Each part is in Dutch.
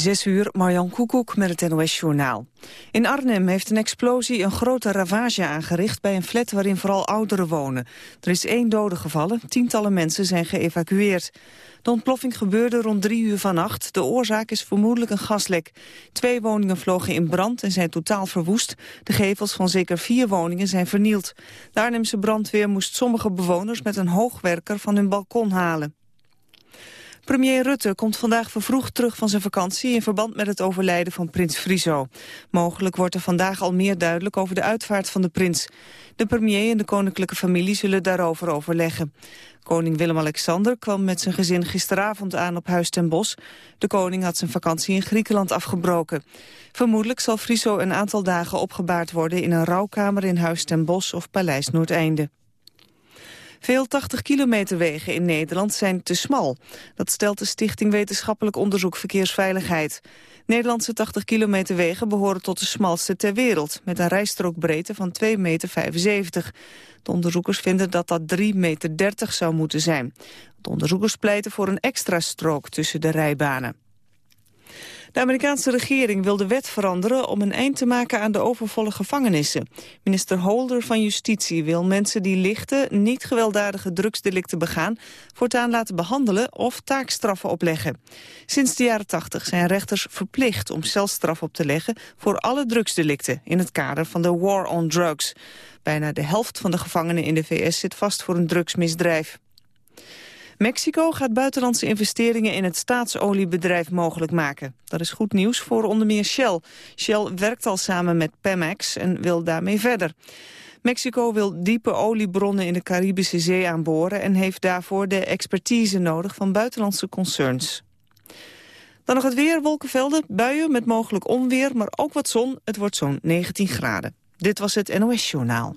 Zes uur, Marjan Koekoek met het NOS-journaal. In Arnhem heeft een explosie een grote ravage aangericht... bij een flat waarin vooral ouderen wonen. Er is één dode gevallen, tientallen mensen zijn geëvacueerd. De ontploffing gebeurde rond drie uur vannacht. De oorzaak is vermoedelijk een gaslek. Twee woningen vlogen in brand en zijn totaal verwoest. De gevels van zeker vier woningen zijn vernield. De Arnhemse brandweer moest sommige bewoners... met een hoogwerker van hun balkon halen. Premier Rutte komt vandaag vervroegd terug van zijn vakantie... in verband met het overlijden van prins Friso. Mogelijk wordt er vandaag al meer duidelijk over de uitvaart van de prins. De premier en de koninklijke familie zullen daarover overleggen. Koning Willem-Alexander kwam met zijn gezin gisteravond aan op Huis ten Bosch. De koning had zijn vakantie in Griekenland afgebroken. Vermoedelijk zal Friso een aantal dagen opgebaard worden... in een rouwkamer in Huis ten Bosch of Paleis Noordeinde. Veel 80 kilometer wegen in Nederland zijn te smal. Dat stelt de Stichting Wetenschappelijk Onderzoek Verkeersveiligheid. Nederlandse 80 kilometer wegen behoren tot de smalste ter wereld... met een rijstrookbreedte van 2,75 meter. De onderzoekers vinden dat dat 3,30 meter zou moeten zijn. De onderzoekers pleiten voor een extra strook tussen de rijbanen. De Amerikaanse regering wil de wet veranderen om een eind te maken aan de overvolle gevangenissen. Minister Holder van Justitie wil mensen die lichte, niet gewelddadige drugsdelicten begaan, voortaan laten behandelen of taakstraffen opleggen. Sinds de jaren 80 zijn rechters verplicht om celstraf op te leggen voor alle drugsdelicten in het kader van de War on Drugs. Bijna de helft van de gevangenen in de VS zit vast voor een drugsmisdrijf. Mexico gaat buitenlandse investeringen in het staatsoliebedrijf mogelijk maken. Dat is goed nieuws voor onder meer Shell. Shell werkt al samen met Pemex en wil daarmee verder. Mexico wil diepe oliebronnen in de Caribische Zee aanboren... en heeft daarvoor de expertise nodig van buitenlandse concerns. Dan nog het weer, wolkenvelden, buien met mogelijk onweer... maar ook wat zon, het wordt zo'n 19 graden. Dit was het NOS Journaal.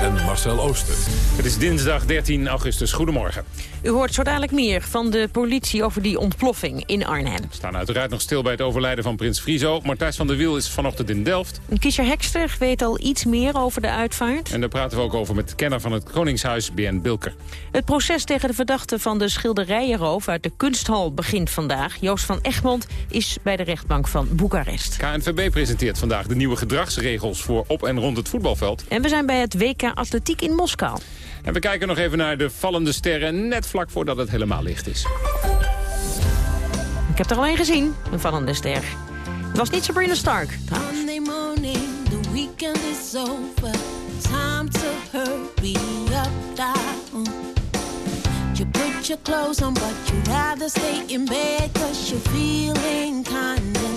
en Marcel Ooster. Het is dinsdag 13 augustus. Goedemorgen. U hoort zo dadelijk meer van de politie over die ontploffing in Arnhem. We staan uiteraard nog stil bij het overlijden van prins Friso. Martijs van der Wiel is vanochtend in Delft. Kiesjer Hekster weet al iets meer over de uitvaart. En daar praten we ook over met de kenner van het Koningshuis, BN Bilker. Het proces tegen de verdachte van de schilderijenroof uit de kunsthal begint vandaag. Joost van Egmond is bij de rechtbank van Boekarest. KNVB presenteert vandaag de nieuwe gedragsregels voor op en rond het voetbalveld. En we zijn bij het WK Atletiek in Moskou. En we kijken nog even naar de vallende sterren, net vlak voordat het helemaal licht is. Ik heb er al een gezien, een vallende ster. Het was niet Sabrina Stark, Monday morning, the weekend is over. Time to hurry up down. You put your clothes on, but you rather stay in bed, cause you're feeling kinda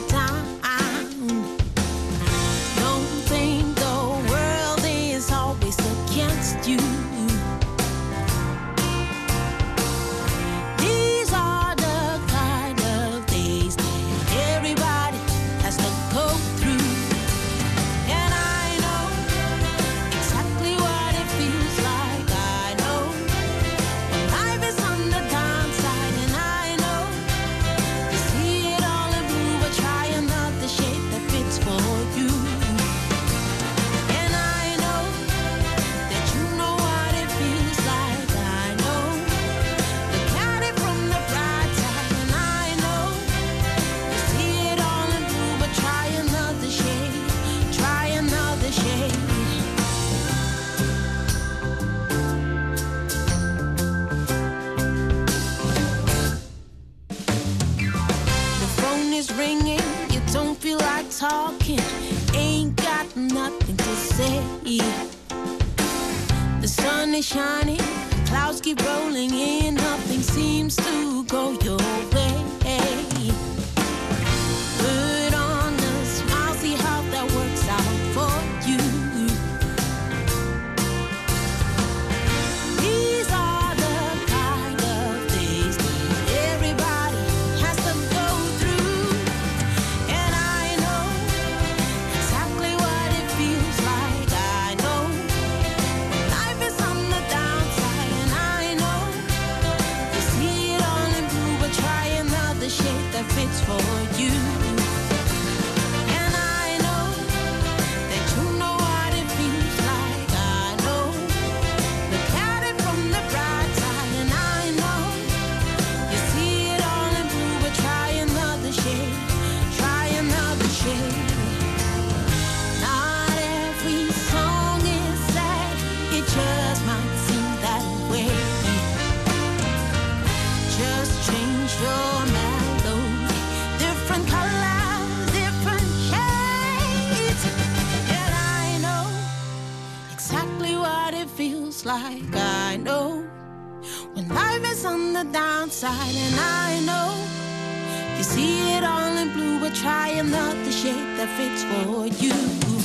another shade that fits for you.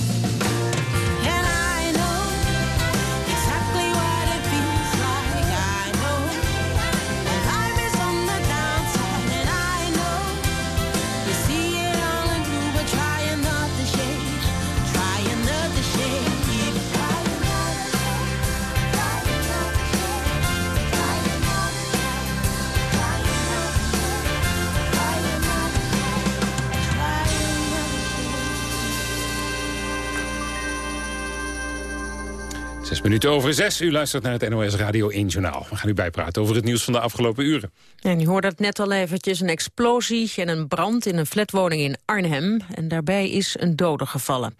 Minuten over zes. U luistert naar het NOS Radio 1 Journaal. We gaan u bijpraten over het nieuws van de afgelopen uren. En u hoorde het net al eventjes. Een explosie en een brand in een flatwoning in Arnhem. En daarbij is een dode gevallen.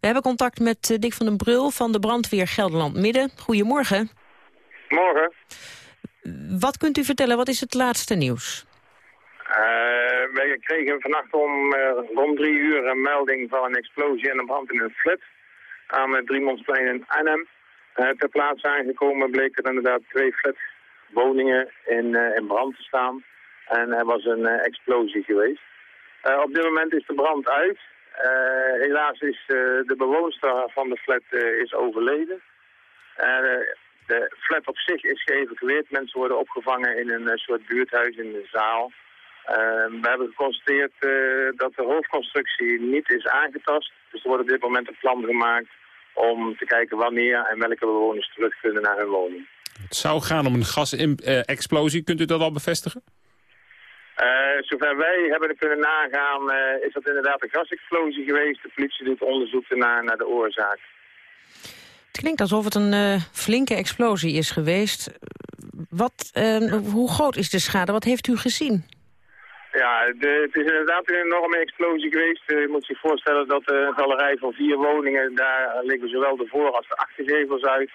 We hebben contact met eh, Dick van den Brul van de brandweer Gelderland Midden. Goedemorgen. Morgen. Wat kunt u vertellen? Wat is het laatste nieuws? Uh, wij kregen vannacht om uh, rond drie uur een melding van een explosie en een brand in een flat aan het Driemonsplein in Arnhem. Uh, ter plaatse aangekomen bleek er inderdaad twee flatwoningen in, uh, in brand te staan. En er was een uh, explosie geweest. op dit moment is de brand uit. helaas is de bewoonster van de flat is overleden. de flat op zich is geëvacueerd. Mensen worden opgevangen in een soort buurthuis in de zaal. we hebben geconstateerd dat de hoofdconstructie niet is aangetast. Dus er wordt op dit moment een plan gemaakt om te kijken wanneer en welke bewoners terug kunnen naar hun woning. Het zou gaan om een gasexplosie. Kunt u dat al bevestigen? Uh, zover wij hebben kunnen nagaan, uh, is dat inderdaad een gasexplosie geweest. De politie doet onderzoek naar, naar de oorzaak. Het klinkt alsof het een uh, flinke explosie is geweest. Wat, hoe groot is de schade? Wat heeft u gezien? Ja, de, het is inderdaad een enorme explosie geweest. Uh, je moet zich voorstellen dat een galerij van vier woningen, daar liggen zowel de voor- als de achtergevels uit.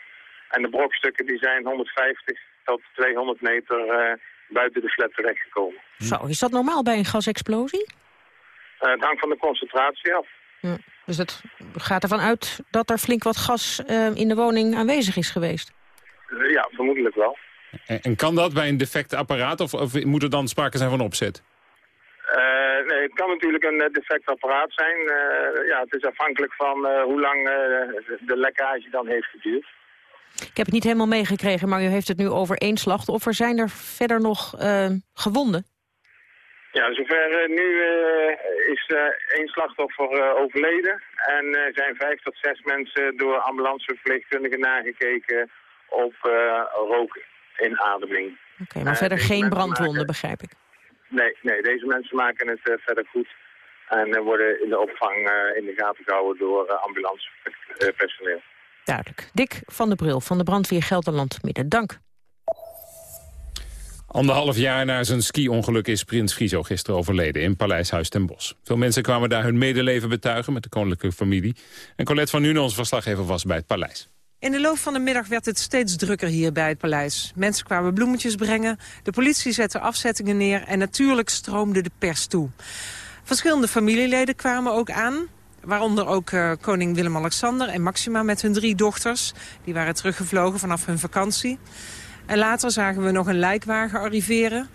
En de brokstukken die zijn 150 tot 200 meter uh, buiten de flat terechtgekomen. Zo, is dat normaal bij een gasexplosie? het hangt van de concentratie af. Ja, dus het gaat ervan uit dat er flink wat gas in de woning aanwezig is geweest? ja, vermoedelijk wel. En, en, kan dat bij een defect apparaat of, of moet er dan sprake zijn van opzet? Uh, nee, het kan natuurlijk een eh, defect apparaat zijn. Uh, ja, het is afhankelijk van uh, hoe lang de lekkage dan heeft geduurd. Ik heb het niet helemaal meegekregen, maar u heeft het nu over één slachtoffer. Zijn er verder nog gewonden? Ja, zover nu is één slachtoffer overleden. En zijn vijf tot zes mensen door ambulanceverpleegkundigen nagekeken op rookinademing. Oké, maar verder geen brandwonden, begrijp ik. Nee, nee, deze mensen maken het uh, verder goed. En uh, worden in de opvang uh, in de gaten gehouden door ambulancepersoneel. Duidelijk. Dick van der Bril van de brandweer Gelderland Midden. Dank. Anderhalf jaar na zijn ski-ongeluk is prins Friso gisteren overleden in Paleishuis ten Bosch. Veel mensen kwamen daar hun medeleven betuigen met de koninklijke familie. En Colette van Nuenen, ons verslaggever, was bij het paleis. In de loop van de middag werd het steeds drukker hier bij het paleis. Mensen kwamen bloemetjes brengen, de politie zette afzettingen neer... en natuurlijk stroomde de pers toe. Verschillende familieleden kwamen ook aan. Waaronder ook uh, koning Willem-Alexander en Maxima met hun drie dochters. Die waren teruggevlogen vanaf hun vakantie. En later zagen we nog een lijkwagen arriveren.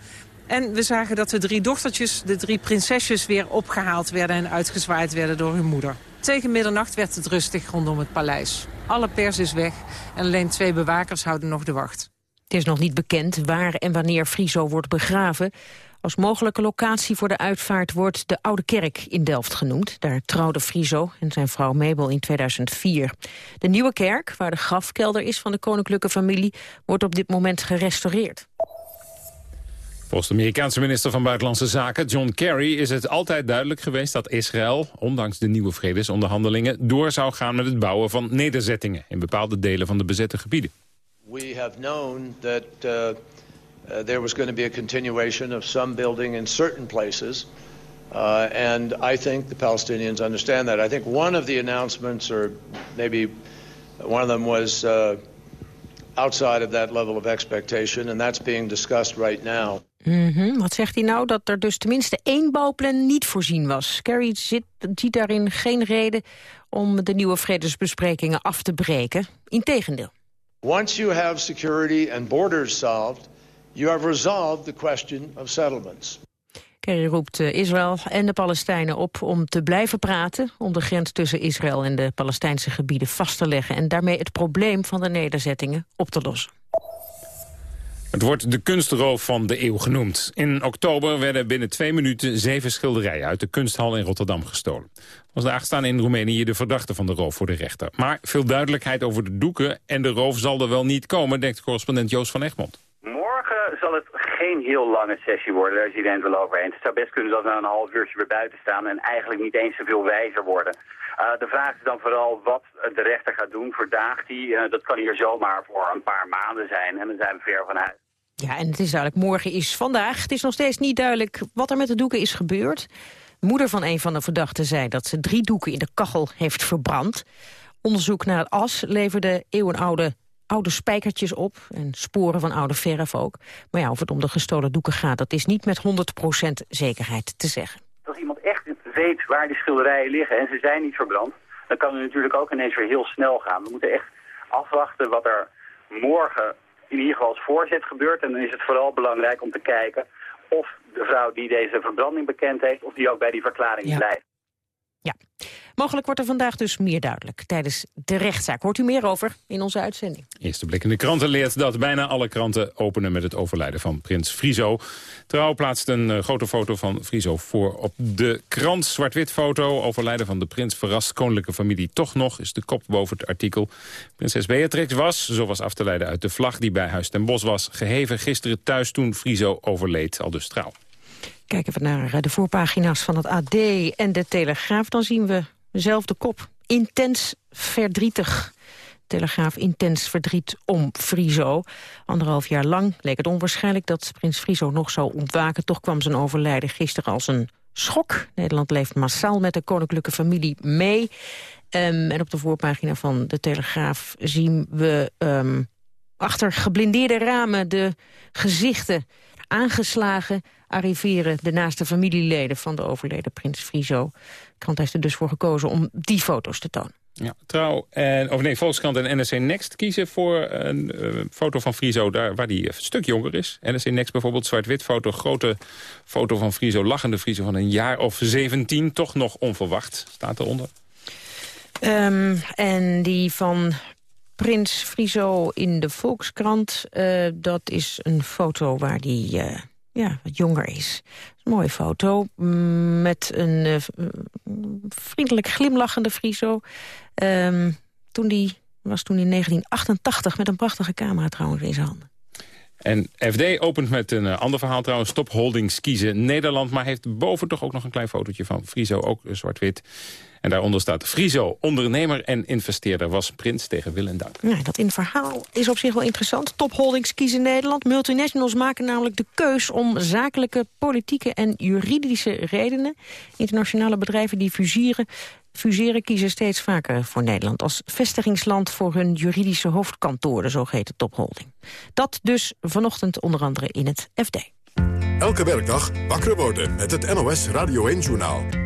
En we zagen dat de drie dochtertjes, de drie prinsesjes... weer opgehaald werden en uitgezwaaid werden door hun moeder. Tegen middernacht werd het rustig rondom het paleis. Alle pers is weg en alleen twee bewakers houden nog de wacht. Het is nog niet bekend waar en wanneer Friso wordt begraven. Als mogelijke locatie voor de uitvaart wordt de Oude Kerk in Delft genoemd. Daar trouwden Friso en zijn vrouw Mabel in 2004. De nieuwe kerk, waar de grafkelder is van de koninklijke familie... wordt op dit moment gerestaureerd. Volgens de Amerikaanse minister van Buitenlandse Zaken, John Kerry... is het altijd duidelijk geweest dat Israël, ondanks de nieuwe vredesonderhandelingen... door zou gaan met het bouwen van nederzettingen... in bepaalde delen van de bezette gebieden. We have known that uh, uh, there was going to be a continuation of some building in certain places... Uh, and I think the Palestinians understand that. I think one of the announcements, or maybe one of them was uh, outside of that level of expectation, and that's being discussed right now. Mm Wat zegt hij nou? Dat er dus tenminste één bouwplan niet voorzien was. Kerry zit, ziet daarin geen reden om de nieuwe vredesbesprekingen af te breken. Integendeel. Once you have security and borders solved, you have resolved the question of settlements. Kerry roept eh, Israël en de Palestijnen op om te blijven praten... om de grens tussen Israël en de Palestijnse gebieden vast te leggen... en daarmee het probleem van de nederzettingen op te lossen. Het wordt de kunstroof van de eeuw genoemd. In oktober werden binnen twee minuten zeven schilderijen uit de kunsthal in Rotterdam gestolen. Vandaag staan in Roemenië de verdachten van de roof voor de rechter. Maar veel duidelijkheid over de doeken en de roof zal er wel niet komen, denkt correspondent Joost van Egmond. Morgen zal het geen heel lange sessie worden, daar is iedereen wel over. Het zou best kunnen dat we een half uurtje weer buiten staan en eigenlijk niet eens zoveel wijzer worden. Uh, de vraag is dan vooral wat de rechter gaat doen. Verdaagt hij, uh, dat kan hier zomaar voor een paar maanden zijn en dan zijn we ver vanuit. Ja, en het is duidelijk, morgen is vandaag. Het is nog steeds niet duidelijk wat er met de doeken is gebeurd. moeder van een van de verdachten zei dat ze drie doeken in de kachel heeft verbrand. Onderzoek naar het as leverde eeuwenoude oude spijkertjes op en sporen van oude verf ook. Maar ja, of het om de gestolen doeken gaat, dat is niet met 100% zekerheid te zeggen. Als iemand echt weet waar die schilderijen liggen en ze zijn niet verbrand... dan kan het natuurlijk ook ineens weer heel snel gaan. We moeten echt afwachten wat er morgen in ieder geval als voorzet gebeurt. En dan is het vooral belangrijk om te kijken of de vrouw die deze verbranding bekend heeft... of die ook bij die verklaring blijft. Ja, mogelijk wordt er vandaag dus meer duidelijk tijdens de rechtszaak. Hoort u meer over in onze uitzending. Eerste blik in de kranten leert dat bijna alle kranten openen met het overlijden van prins Friso. Trouw plaatst een uh, grote foto van Friso voor op de krant. Zwart-wit foto, overlijden van de prins verrast koninklijke familie toch nog, is de kop boven het artikel. Prinses Beatrix was, zo was af te leiden uit de vlag die bij Huis ten Bos was, geheven gisteren thuis toen Friso overleed, al dus trouw. Kijken we naar eh, de voorpagina's van het AD en de Telegraaf... dan zien we dezelfde kop. Intens verdrietig. Telegraaf intens verdriet om Friso. Anderhalf jaar lang leek het onwaarschijnlijk dat prins Friso nog zou ontwaken. Toch kwam zijn overlijden gisteren als een schok. Nederland leeft massaal met de koninklijke familie mee. Um, en op de voorpagina van de Telegraaf zien we um, achter geblindeerde ramen de gezichten aangeslagen arriveren de naaste familieleden van de overleden prins Friso. Krant heeft er dus voor gekozen om die foto's te tonen. Ja, trouw en, of nee, Volkskrant en NRC Next kiezen voor een uh, foto van Friso daar waar hij een stuk jonger is. NRC Next bijvoorbeeld, zwart-wit foto, grote foto van Friso, lachende Friso van een jaar of 17, toch nog onverwacht, staat eronder. Um, en die van Prins Friso in de Volkskrant, uh, dat is een foto waar die... Uh, ja, wat jonger is. Mooie foto mm, met een uh, vriendelijk glimlachende Friso. Um, toen die was toen in 1988 met een prachtige camera trouwens in zijn handen. En FD opent met een uh, ander verhaal trouwens. Stop Holdings kiezen Nederland. Maar heeft boven toch ook nog een klein fotootje van Friso. Ook zwart-wit. En daaronder staat Friso, ondernemer en investeerder, was prins tegen wil en dank. Ja, dat in verhaal is op zich wel interessant. Topholdings kiezen Nederland. Multinationals maken namelijk de keus om zakelijke, politieke en juridische redenen. Internationale bedrijven die fuseren, fuseren kiezen steeds vaker voor Nederland... als vestigingsland voor hun juridische hoofdkantoor, de zogeheten topholding. Dat dus vanochtend onder andere in het FD. Elke werkdag wakker worden met het NOS Radio 1-journaal.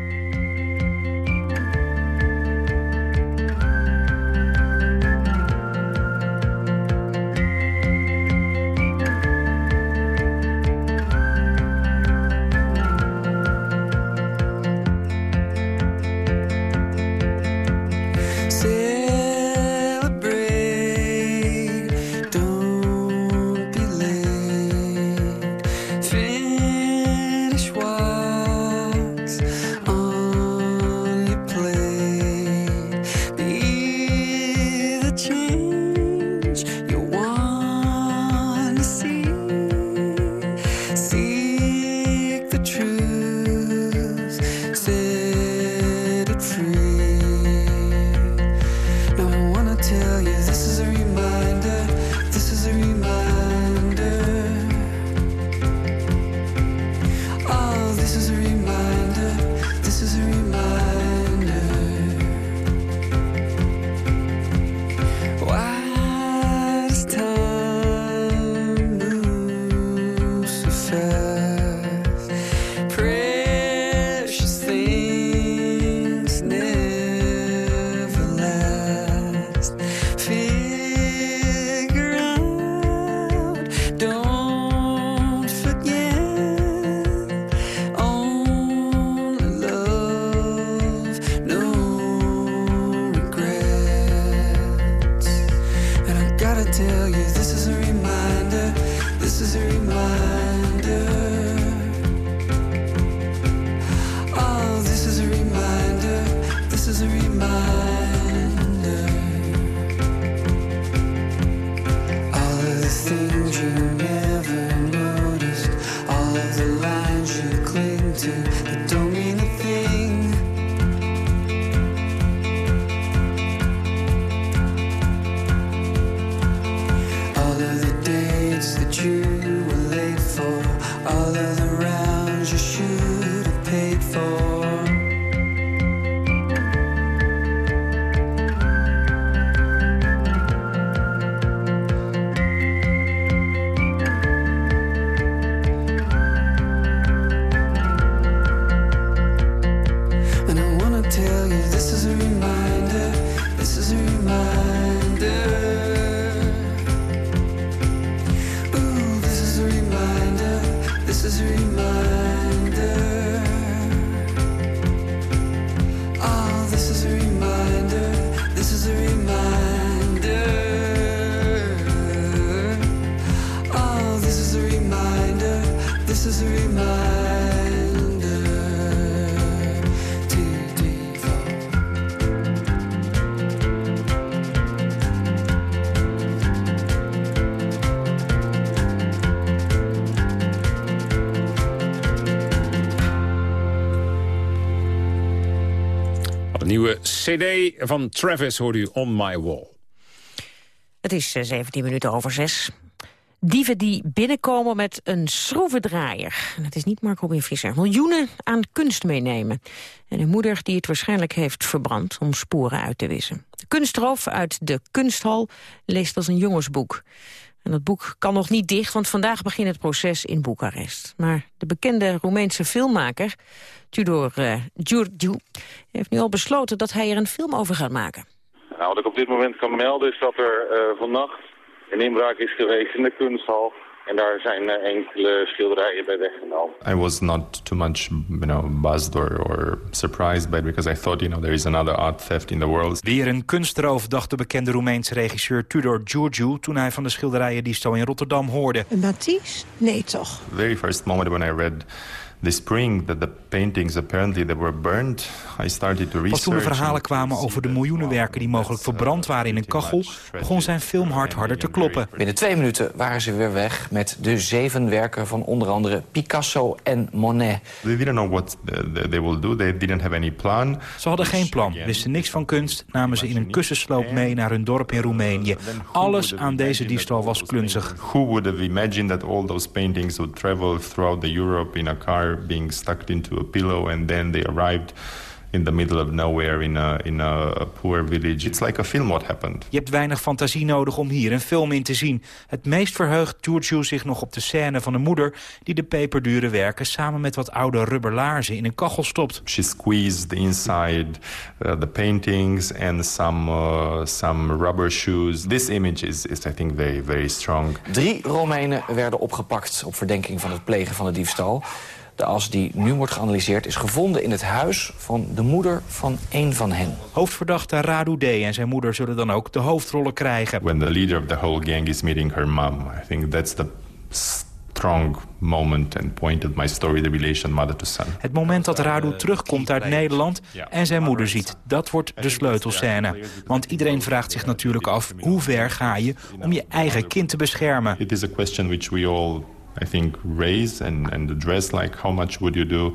Cd van Travis hoorde u On My Wall. Het is eh, 17 minuten over zes. Dieven die binnenkomen met een schroevendraaier. En het is niet Marco Robin Visser. Miljoenen aan kunst meenemen. En een moeder die het waarschijnlijk heeft verbrand om sporen uit te wissen. De kunstroof uit de kunsthal leest als een jongensboek. En dat boek kan nog niet dicht, want vandaag begint het proces in Boekarest. Maar de bekende Roemeense filmmaker, Tudor uh, heeft nu al besloten dat hij er een film over gaat maken. Nou, wat ik op dit moment kan melden is dat er uh, vannacht een inbraak is geweest in de kunsthal. En daar zijn uh, enkele schilderijen bij weggenomen. I was not too much, you know, buzzed or, or surprised by it because I thought, you know, there is another art theft in the world. Weer een kunstroof, dacht de bekende Roemeense regisseur Tudor Giurgiu... toen hij van de schilderijen die in Rotterdam hoorde. Een Matisse? Nee, toch? The very first moment when I read the spring that the paintings apparently they were burned, I started to research. Pas toen de verhalen kwamen over de miljoenen werken die mogelijk verbrand waren in een kachel, begon zijn film hard harder te kloppen. Binnen twee minuten waren ze weer weg met de zeven werken van onder andere Picasso en Monet. They didn't know what they will do. They didn't have any plan. Ze hadden geen plan, wisten niks van kunst, namen ze in een kussensloop mee naar hun dorp in Roemenië. Alles aan deze diefstal was klunzig. Who would have imagined that all those paintings would travel throughout the Europe in a car being stuck into a pillow and then they arrived in the middle of nowhere in a, in a, poor village. It's like a film what happened. Je hebt weinig fantasie nodig om hier een film in te zien. Het meest verheugt Giorgio zich nog op de scène van een moeder... die de peperdure werken samen met wat oude rubberlaarzen in een kachel stopt. She squeezed inside uh, the paintings and some, uh, some rubber shoes. This image is, is I think very, very strong. Drie Romeinen werden opgepakt op verdenking van het plegen van de diefstal. De as die nu wordt geanalyseerd is gevonden in het huis van de moeder van één van hen. Hoofdverdachte Radu D. en zijn moeder zullen dan ook de hoofdrollen krijgen. When the leader of the whole gang is meeting her mom, I think that's the strong moment and point of my story, the relation mother to son. Het moment dat Radu terugkomt uit Nederland en zijn moeder ziet, dat wordt de sleutelscène. Want iedereen vraagt zich natuurlijk af, hoe ver ga je om je eigen kind te beschermen? It is a question which we all I think, raise and, and address, like how much would you do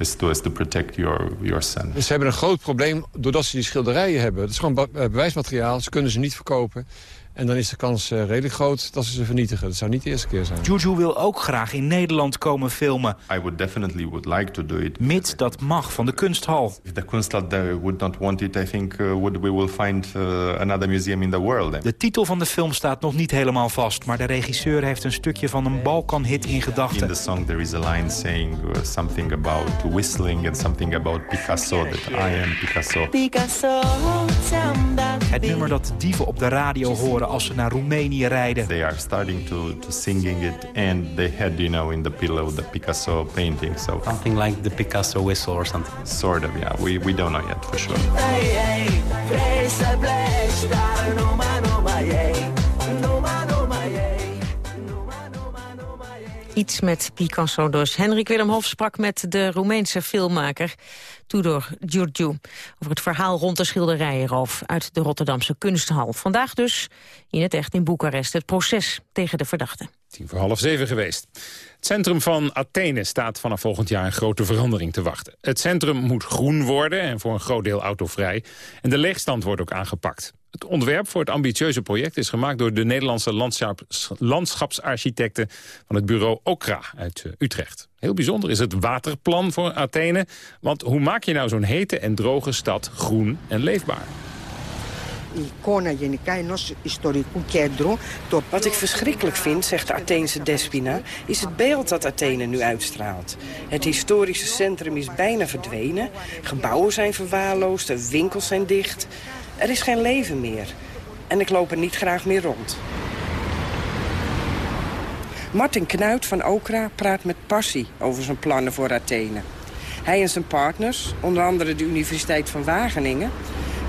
as to, as to protect your, your son. Ze hebben een groot probleem doordat ze die schilderijen hebben. Het is gewoon bewijsmateriaal, ze kunnen ze niet verkopen. En dan is de kans uh, redelijk groot dat ze ze vernietigen. Dat zou niet de eerste keer zijn. Juju wil ook graag in Nederland komen filmen. I would definitely would like to do it. Mits dat mag van de kunsthal. If the kunsthal would not want it, I think uh, would, we will find uh, another museum in the world. De titel van de film staat nog niet helemaal vast, maar de regisseur heeft een stukje van een Balkan-hit in gedachten. In the song there is a line saying something about whistling and something about Picasso, that I am Picasso. Picasso, Het nummer dat dieven op de radio horen als ze naar Roemenië rijden. They are starting to, to singing it and they had, you know, in the pillow the Picasso painting. So something like the Picasso whistle or something. Sort of, yeah. We, we don't know yet for sure. Iets met Picasso dus. Henrik Willem Hof sprak met de Roemeense filmmaker Tudor Giurgiu... over het verhaal rond de schilderijenroof uit de Rotterdamse kunsthal. Vandaag dus in het echt in Boekarest het proces tegen de verdachte. Tien voor half zeven geweest. Het centrum van Athene staat vanaf volgend jaar een grote verandering te wachten. Het centrum moet groen worden en voor een groot deel autovrij. En de leegstand wordt ook aangepakt. Het ontwerp voor het ambitieuze project is gemaakt door de Nederlandse landschapsarchitecten van het bureau Okra uit eh, Utrecht. Heel bijzonder is het waterplan voor Athene, want hoe maak je nou zo'n hete en droge stad groen en leefbaar? Wat ik verschrikkelijk vind, zegt de Atheense Despina, is het beeld dat Athene nu uitstraalt. Het historische centrum is bijna verdwenen, gebouwen zijn verwaarloosd, winkels zijn dicht. Er is geen leven meer. En ik loop er niet graag meer rond. Martin Knuit van Okra praat met passie over zijn plannen voor Athene. Hij en zijn partners, onder andere de Universiteit van Wageningen...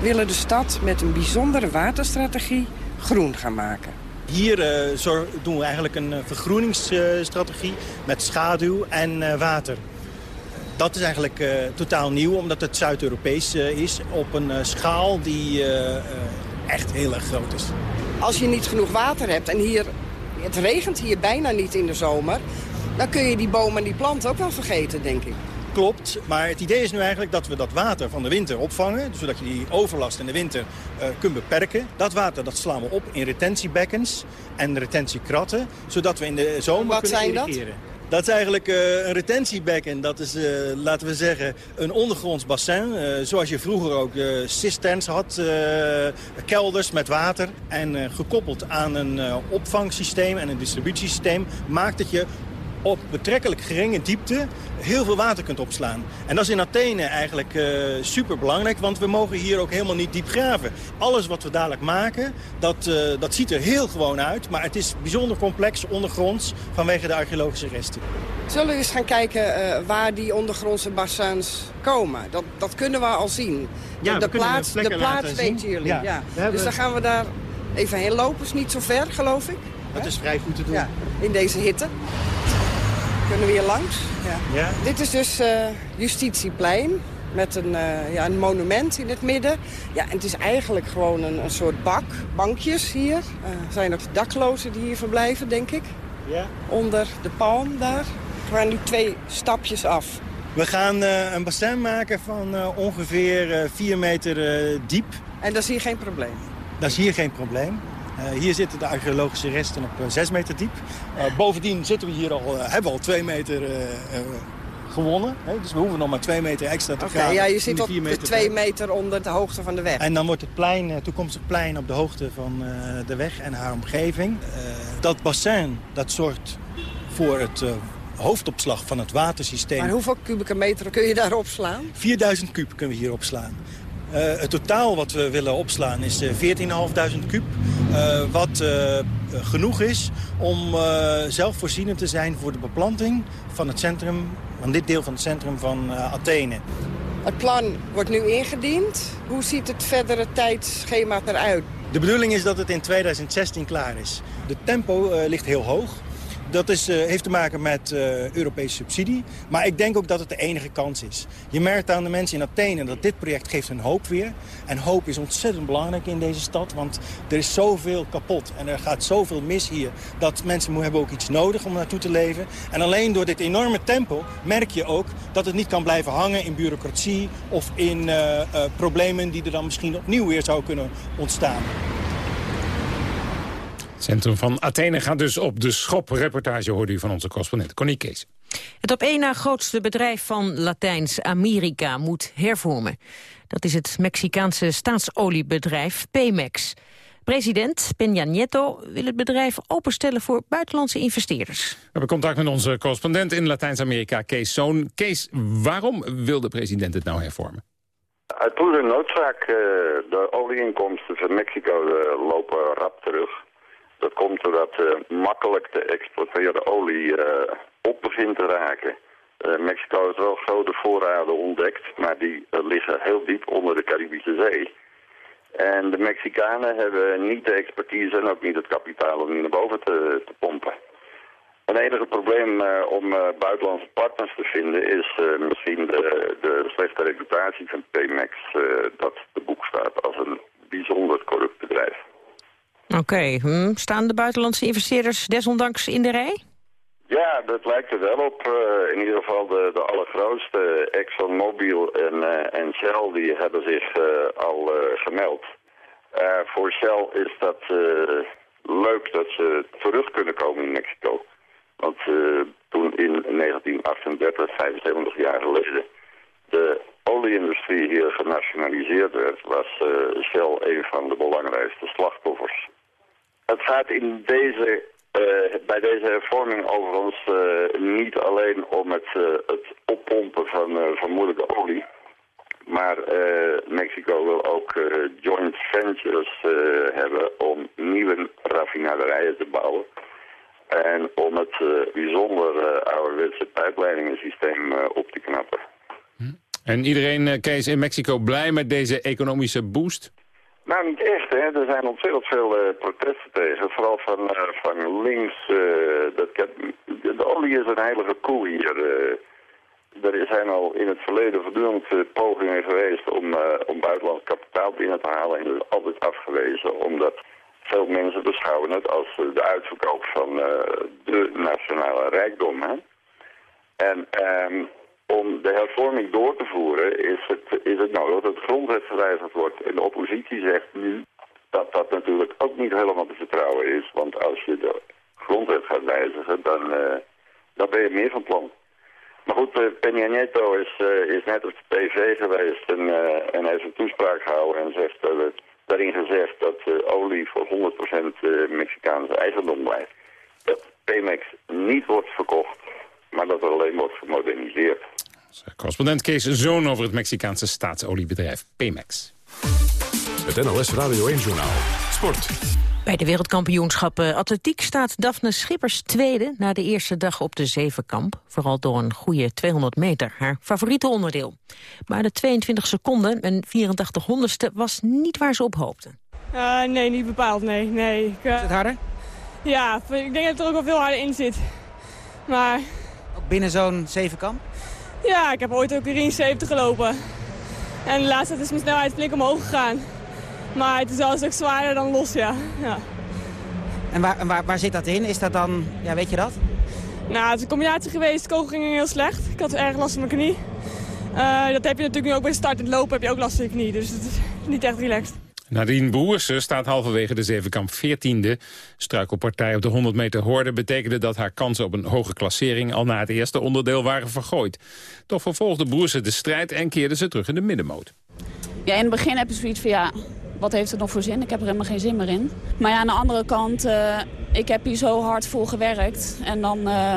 willen de stad met een bijzondere waterstrategie groen gaan maken. Hier zo doen we eigenlijk een uh, vergroeningsstrategie met schaduw en uh, water. Dat is eigenlijk totaal nieuw, omdat het Zuid-Europees is... op een schaal die echt heel erg groot is. Als je niet genoeg water hebt en hier, het regent hier bijna niet in de zomer... dan kun je die bomen en die planten ook wel vergeten, denk ik. Klopt, maar het idee is nu eigenlijk dat we dat water van de winter opvangen... zodat je die overlast in de winter kunt beperken. Dat water dat slaan we op in retentiebekkens en retentiekratten... zodat we in de zomer Wat kunnen zijn dat? Dat is eigenlijk uh, een retentiebekken. Dat is, uh, laten we zeggen, een ondergronds bassin. Uh, zoals je vroeger ook cisterns had, kelders met water. En gekoppeld aan een opvangsysteem en een distributiesysteem... maakt dat je op betrekkelijk geringe diepte heel veel water kunt opslaan. En dat is in Athene eigenlijk uh, super belangrijk, want we mogen hier ook helemaal niet diep graven. Alles wat we dadelijk maken, dat, uh, dat ziet er heel gewoon uit, maar het is bijzonder complex ondergronds vanwege de archeologische resten. Zullen we eens gaan kijken uh, waar die ondergrondse bassins komen? Dat, dat kunnen we al zien. Ja, de, plaats, de plaats weten jullie. Ja. ja. hebben... Dus dan gaan we daar even heen lopen. is niet zo ver, geloof ik. Dat is vrij goed te doen. Ja, in deze hitte. Kunnen we hier langs? Ja. ja. Dit is dus uh, Justitieplein met een, uh, ja, een monument in het midden. Ja, en het is eigenlijk gewoon een, een soort bak, bankjes hier. Er uh, zijn ook daklozen die hier verblijven, denk ik. Ja. Onder de palm daar. We gaan nu twee stapjes af. We gaan uh, een bassin maken van ongeveer 4 meter diep. En dat is hier geen probleem? Dat is hier geen probleem. Uh, hier zitten de archeologische resten op uh, 6 meter diep. Uh, bovendien zitten we hier al, hebben we al 2 meter gewonnen. Hè? Dus we hoeven nog maar 2 meter extra te okay, gaan. Ja, je zit op 2 meter onder de hoogte van de weg. En dan wordt het plein, toekomstig plein op de hoogte van de weg en haar omgeving. dat bassin dat zorgt voor het hoofdopslag van het watersysteem. Maar hoeveel kubieke meter kun je daar opslaan? 4000 kub kunnen we hier opslaan. Uh, het totaal wat we willen opslaan is uh, 14.500 kub. Uh, wat genoeg is om zelfvoorzienend te zijn voor de beplanting van het centrum, van dit deel van het centrum van Athene. Het plan wordt nu ingediend. Hoe ziet het verdere tijdschema eruit? De bedoeling is dat het in 2016 klaar is. De tempo ligt heel hoog. Dat is, uh, heeft te maken met uh, Europese subsidie. Maar ik denk ook dat het de enige kans is. Je merkt aan de mensen in Athene dat dit project geeft hun hoop weer. En hoop is ontzettend belangrijk in deze stad. Want er is zoveel kapot en er gaat zoveel mis hier. Dat mensen hebben ook iets nodig om naartoe te leven. En alleen door dit enorme tempo merk je ook dat het niet kan blijven hangen in bureaucratie... of in uh, problemen die er dan misschien opnieuw weer zou kunnen ontstaan. Het centrum van Athene gaat dus op de schop. Reportage hoorde u van onze correspondent Connie Kees. Het op één na grootste bedrijf van Latijns-Amerika moet hervormen. Dat is het Mexicaanse staatsoliebedrijf Pemex. President Peña Nieto wil het bedrijf openstellen voor buitenlandse investeerders. We hebben contact met onze correspondent in Latijns-Amerika, Kees Zoon. Kees, waarom wil de president het nou hervormen? Uit pure noodzaak. De olieinkomsten van Mexico lopen rap terug. Dat komt doordat uh, makkelijk te exporteren olie uh, op begint te raken. Uh, Mexico heeft wel grote voorraden ontdekt, maar die liggen heel diep onder de Caribische Zee. En de Mexicanen hebben niet de expertise en ook niet het kapitaal om die naar boven te, te pompen. Het enige probleem eh, om eh, buitenlandse partners te vinden is eh, misschien de, de slechte reputatie van Pemex eh, dat te boek staat als een bijzonder corrupt bedrijf. Oké, hm. staan de buitenlandse investeerders desondanks in de rij? Ja, dat lijkt er wel op. Eh, in ieder geval de, de allergrootste, ExxonMobil en, eh, en Shell, die hebben zich eh, al gemeld. Voor Shell is dat leuk dat ze terug kunnen komen in Mexico. Want toen in 1938, 75 jaar geleden, de olieindustrie hier genationaliseerd werd, was Shell een van de belangrijkste slachtoffers. Het gaat in deze, eh, bij deze hervorming overigens eh, niet alleen om het, eh, het oppompen van uh, vermoedelijke olie. Maar Mexico wil ook joint ventures hebben om nieuwe raffinaderijen te bouwen. En om het bijzonder ouderwetse pijpleidingensysteem op te knappen. En iedereen, Kees, in Mexico blij met deze economische boost? Nou, niet echt, hè. Er zijn ontzettend veel eh, protesten tegen. Vooral van, eh, van links. eh, dat, de, olie is een heilige koe hier. er zijn al in het verleden voortdurend pogingen geweest om, om buitenlands kapitaal binnen te halen. En dat is altijd afgewezen, omdat veel mensen beschouwen het als de uitverkoop van de nationale rijkdom. Hè? En ehm, om de hervorming door te voeren is het, is het nodig dat het grondwet gewijzigd wordt. En de oppositie zegt nu dat dat natuurlijk ook niet helemaal te vertrouwen is. Want als je de grondwet gaat wijzigen, dan, eh, dan ben je meer van plan. Maar goed, eh, Peña Nieto is, eh, is net op de tv geweest en, en heeft een toespraak gehouden en zegt, daarin gezegd dat olie voor 100% eh, Mexicaanse eigendom blijft. Dat Pemex niet wordt verkocht, maar dat er alleen wordt gemoderniseerd. Correspondent Kees Zoon over het Mexicaanse staatsoliebedrijf Pemex. Het NOS Radio 1-journaal. Sport. Bij de wereldkampioenschappen atletiek staat Daphne Schippers tweede... na de eerste dag op de zevenkamp. Vooral door een goede 200 meter, haar favoriete onderdeel. Maar de 22 seconden, een 84 honderdste, was niet waar ze op hoopte. Uh, nee, niet bepaald, nee. nee. Ik, uh... Is het harder? Ja, ik denk dat er ook wel veel harder in zit. Maar... Binnen zo'n zevenkamp? Ja, ik heb ooit ook 73 gelopen. En de laatste tijd is mijn snelheid flink omhoog gegaan. Maar het is wel een stuk zwaarder dan los, ja. ja. En, waar, en waar, waar zit dat in? Is dat dan, ja, weet je dat? Nou, het is een combinatie geweest. De kogel ging heel slecht. Ik had erg last van mijn knie. Uh, dat heb je natuurlijk nu ook bij start en lopen heb je ook last van je knie. Dus het is niet echt relaxed. Nadine Boersen staat halverwege de zevenkamp 14e. Struikelpartij op de 100 meter hoorde betekende dat haar kansen op een hoge klassering al na het eerste onderdeel waren vergooid. Toch vervolgde Boersen de strijd en keerde ze terug in de middenmoot. Ja, in het begin heb je zoiets van ja, wat heeft het nog voor zin? Ik heb er helemaal geen zin meer in. Maar ja, aan de andere kant, uh, ik heb hier zo hard voor gewerkt. En dan uh,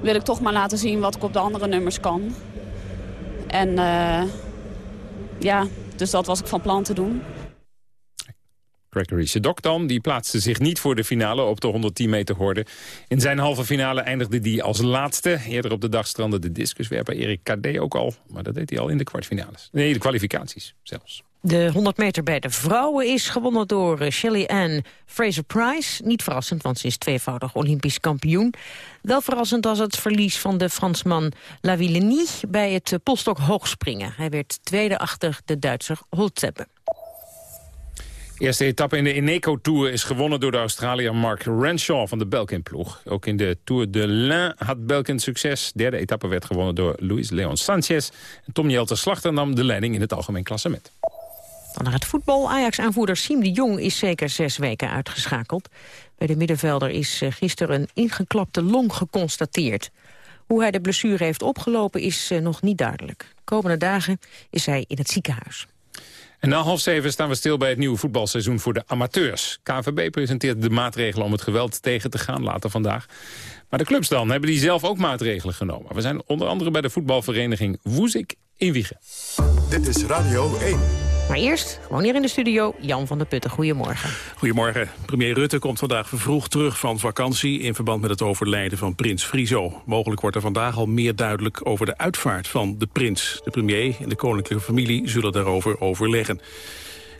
wil ik toch maar laten zien wat ik op de andere nummers kan. En uh, ja, dus dat was ik van plan te doen. Gregory Sedok dan, die plaatste zich niet voor de finale op de 110 meter horde. In zijn halve finale eindigde hij als laatste. Eerder op de dag strandde de discuswerper Erik Kadé ook al. Maar dat deed hij al in de kwartfinales. Nee, de kwalificaties zelfs. De 100 meter bij de vrouwen is gewonnen door Shelly Ann Fraser-Price. Niet verrassend, want ze is tweevoudig Olympisch kampioen. Wel verrassend was het verlies van de Fransman Lavillenie bij het polstok hoogspringen. Hij werd tweede achter de Duitser Holtzeppe. De eerste etappe in de Ineco Tour is gewonnen door de Australiër Mark Renshaw van de Belkin-ploeg. Ook in de Tour de l'Ain had Belkin succes. De derde etappe werd gewonnen door Luis Leon Sanchez. En Tom Jelte Slachter nam de leiding in het algemeen klassement. Dan naar het voetbal. Ajax-aanvoerder Siem de Jong is zeker zes weken uitgeschakeld. Bij de middenvelder is gisteren een ingeklapte long geconstateerd. Hoe hij de blessure heeft opgelopen is nog niet duidelijk. De komende dagen is hij in het ziekenhuis. En na half zeven staan we stil bij het nieuwe voetbalseizoen voor de amateurs. KNVB presenteert de maatregelen om het geweld tegen te gaan later vandaag. Maar de clubs dan, hebben die zelf ook maatregelen genomen? We zijn onder andere bij de voetbalvereniging Woezik in Wiegen. Dit is Radio 1. Maar eerst, gewoon hier in de studio, Jan van der Putten. Goedemorgen. Goedemorgen. Premier Rutte komt vandaag vervroegd terug van vakantie... in verband met het overlijden van prins Friso. Mogelijk wordt er vandaag al meer duidelijk over de uitvaart van de prins. De premier en de koninklijke familie zullen daarover overleggen.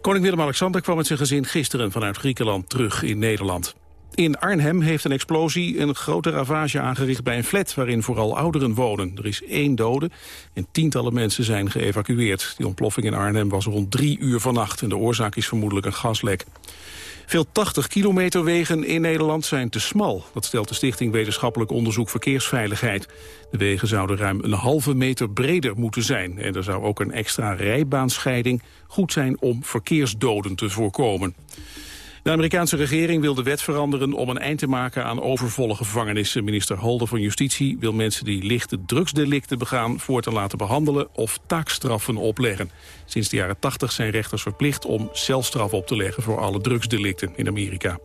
Koning Willem-Alexander kwam met zijn gezin gisteren vanuit Griekenland terug in Nederland. In Arnhem heeft een explosie een grote ravage aangericht bij een flat waarin vooral ouderen wonen. Er is één dode en tientallen mensen zijn geëvacueerd. Die ontploffing in Arnhem was rond drie uur vannacht en de oorzaak is vermoedelijk een gaslek. Veel 80 kilometer wegen in Nederland zijn te smal. Dat stelt de Stichting Wetenschappelijk Onderzoek Verkeersveiligheid. De wegen zouden ruim een halve meter breder moeten zijn. En er zou ook een extra rijbaanscheiding goed zijn om verkeersdoden te voorkomen. De Amerikaanse regering wil de wet veranderen om een eind te maken aan overvolle gevangenissen. Minister Holder van Justitie wil mensen die lichte drugsdelicten begaan voortaan laten behandelen of taakstraffen opleggen. Sinds de jaren 80 zijn rechters verplicht om celstraf op te leggen voor alle drugsdelicten in Amerika.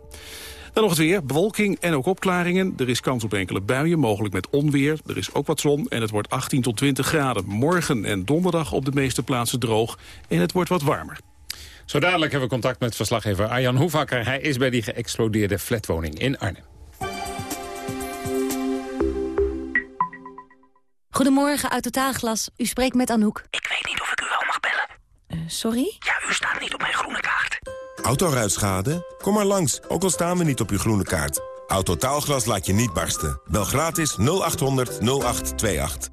Dan nog het weer, bewolking en ook opklaringen. Er is kans op enkele buien, mogelijk met onweer. Er is ook wat zon en het wordt 18 tot 20 graden. Morgen en donderdag op de meeste plaatsen droog en het wordt wat warmer. Zo dadelijk hebben we contact met verslaggever Arjan Hoevakker. Hij is bij die geëxplodeerde flatwoning in Arnhem. Goedemorgen, uit Totaalglas. U spreekt met Anouk. Ik weet niet of ik u wel mag bellen. Uh, sorry? Ja, u staat niet op mijn groene kaart. Autoruitschade? Kom maar langs, ook al staan we niet op uw groene kaart. Autotaalglas laat je niet barsten. Bel gratis 0800 0828.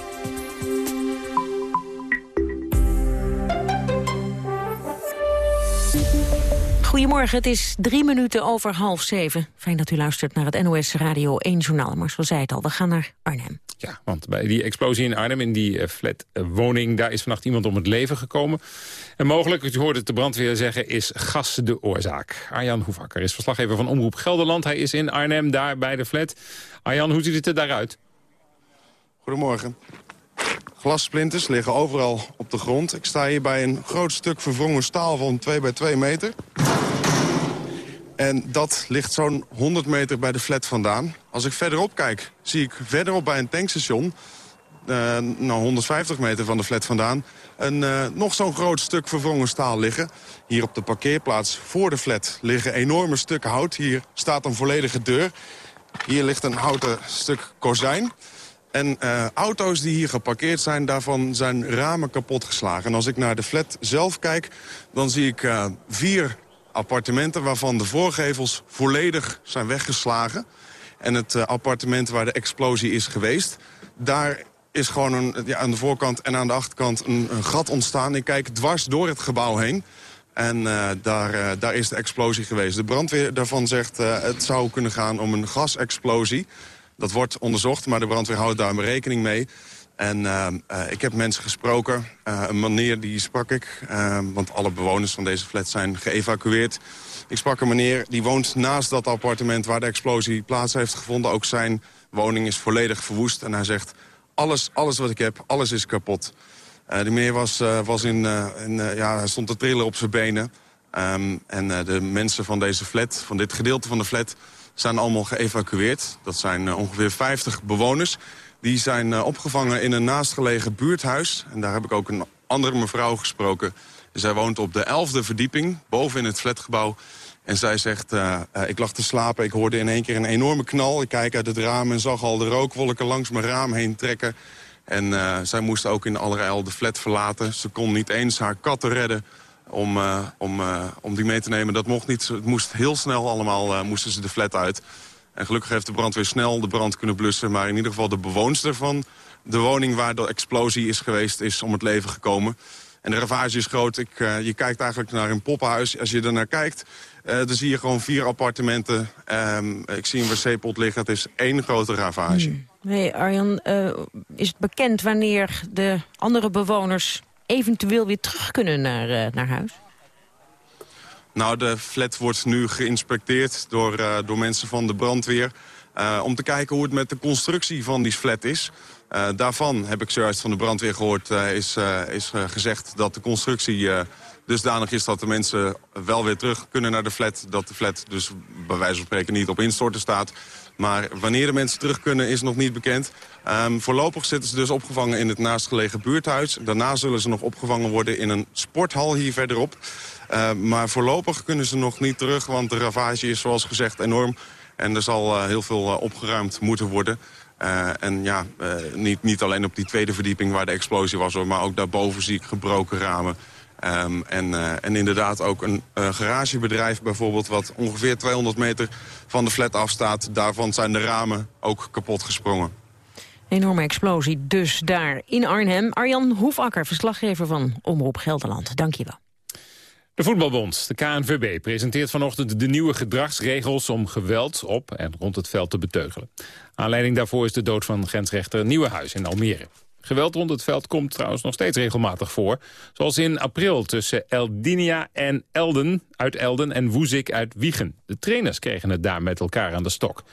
Goedemorgen, het is drie minuten over half zeven. Fijn dat u luistert naar het NOS Radio 1 Journaal. Maar zoals zei het al, we gaan naar Arnhem. Ja, want bij die explosie in Arnhem, in die flatwoning... daar is vannacht iemand om het leven gekomen. En mogelijk, u hoorde het de brandweer zeggen, is gas de oorzaak. Arjan Hoevakker is verslaggever van Omroep Gelderland. Hij is in Arnhem, daar bij de flat. Arjan, hoe ziet het er daaruit? Goedemorgen. Glassplinters liggen overal op de grond. Ik sta hier bij een groot stuk verwrongen staal van 2 bij 2 meter. En dat ligt zo'n 100 meter bij de flat vandaan. Als ik verderop kijk, zie ik verderop bij een tankstation... Uh, nou 150 meter van de flat vandaan... een uh, nog zo'n groot stuk verwrongen staal liggen. Hier op de parkeerplaats voor de flat liggen enorme stukken hout. Hier staat een volledige deur. Hier ligt een houten stuk kozijn. En uh, auto's die hier geparkeerd zijn, daarvan zijn ramen kapot geslagen. En als ik naar de flat zelf kijk, dan zie ik uh, vier appartementen... waarvan de voorgevels volledig zijn weggeslagen. En het uh, appartement waar de explosie is geweest... daar is gewoon een, ja, aan de voorkant en aan de achterkant een, gat ontstaan. Ik kijk dwars door het gebouw heen. En daar, daar is de explosie geweest. De brandweer daarvan zegt uh, het zou kunnen gaan om een gasexplosie. Dat wordt onderzocht, maar de brandweer houdt daar rekening mee. En uh, uh, ik heb mensen gesproken. Uh, een meneer die sprak ik, want alle bewoners van deze flat zijn geëvacueerd. Ik sprak een meneer die woont naast dat appartement waar de explosie plaats heeft gevonden. Ook zijn woning is volledig verwoest. En hij zegt, alles, alles wat ik heb, alles is kapot. Uh, die meneer was, was in, in ja, stond te trillen op zijn benen. Um, en de mensen van deze flat, van dit gedeelte van de flat, zijn allemaal geëvacueerd. Dat zijn ongeveer 50 bewoners. Die zijn opgevangen in een naastgelegen buurthuis. En daar heb ik ook een andere mevrouw gesproken. Zij woont op de 11e verdieping, boven in het flatgebouw. En zij zegt, ik lag te slapen, ik hoorde in één keer een enorme knal. Ik kijk uit het raam en zag al de rookwolken langs mijn raam heen trekken. En zij moest ook in allerijl de flat verlaten. Ze kon niet eens haar katten redden om, uh, om, uh, om die mee te nemen. Dat mocht niet. Het moest heel snel allemaal moesten ze de flat uit. En gelukkig heeft de brandweer snel de brand kunnen blussen. Maar in ieder geval de bewoonster van de woning waar de explosie is geweest... is om het leven gekomen. En de ravage is groot. Ik, je kijkt eigenlijk naar een poppenhuis. Als je er naar kijkt, dan zie je gewoon vier appartementen. Um, ik zie een wc-pot liggen. Het is één grote ravage. Hmm. Nee, Arjan, uh, is het bekend wanneer de andere bewoners eventueel weer terug kunnen naar, uh, naar huis? Nou, de flat wordt nu geïnspecteerd door, uh, door mensen van de brandweer. eh, om te kijken hoe het met de constructie van die flat is. Uh, daarvan heb ik zojuist van de brandweer gehoord, uh, is, is gezegd dat de constructie dusdanig is dat de mensen wel weer terug kunnen naar de flat. Dat de flat dus bij wijze van spreken niet op instorten staat. Maar wanneer de mensen terug kunnen is nog niet bekend. Um, voorlopig zitten ze dus opgevangen in het naastgelegen buurthuis. Daarna zullen ze nog opgevangen worden in een sporthal hier verderop. Uh, maar voorlopig kunnen ze nog niet terug, want de ravage is zoals gezegd enorm. En er zal heel veel opgeruimd moeten worden. Uh, en ja, niet, niet alleen op die tweede verdieping waar de explosie was... Hoor, maar ook daarboven zie ik gebroken ramen. Um, en, uh, en inderdaad ook een garagebedrijf bijvoorbeeld... wat ongeveer 200 meter van de flat afstaat. Daarvan zijn de ramen ook kapot gesprongen. Enorme explosie dus daar in Arnhem. Arjan Hoefakker, verslaggever van Omroep Gelderland. Dank je wel. De Voetbalbond, de KNVB, presenteert vanochtend de nieuwe gedragsregels om geweld op en rond het veld te beteugelen. Aanleiding daarvoor is de dood van grensrechter Nieuwenhuis in Almere. Geweld rond het veld komt trouwens nog steeds regelmatig voor. Zoals in april tussen Eldinia en Elden uit Elden en Woezik uit Wiegen. De trainers kregen het daar met elkaar aan de stok.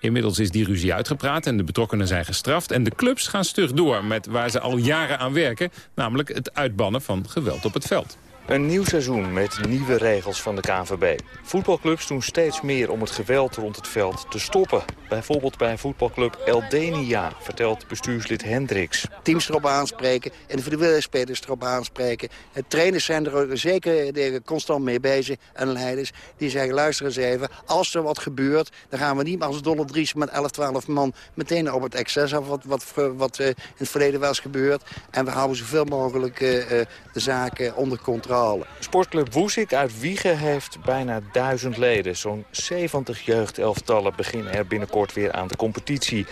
Inmiddels is die ruzie uitgepraat en de betrokkenen zijn gestraft... en de clubs gaan stug door met waar ze al jaren aan werken... namelijk het uitbannen van geweld op het veld. Een nieuw seizoen met nieuwe regels van de KNVB. Voetbalclubs doen steeds meer om het geweld rond het veld te stoppen. Bijvoorbeeld bij voetbalclub Eldenia, vertelt bestuurslid Hendricks. Teams erop aanspreken, individuele spelers erop aanspreken. Trainers zijn er zeker constant mee bezig en leiders. Die zeggen, luister eens even, als er wat gebeurt... dan gaan we niet als dolle dries met 11, 12 man meteen op het excess af... wat, wat, wat uh, in het verleden wel eens gebeurd. En we houden zoveel mogelijk de zaken onder controle. Sportclub Woesik uit Wiegen heeft bijna duizend leden. Zo'n 70 jeugdelftallen beginnen er binnenkort weer aan de competitie.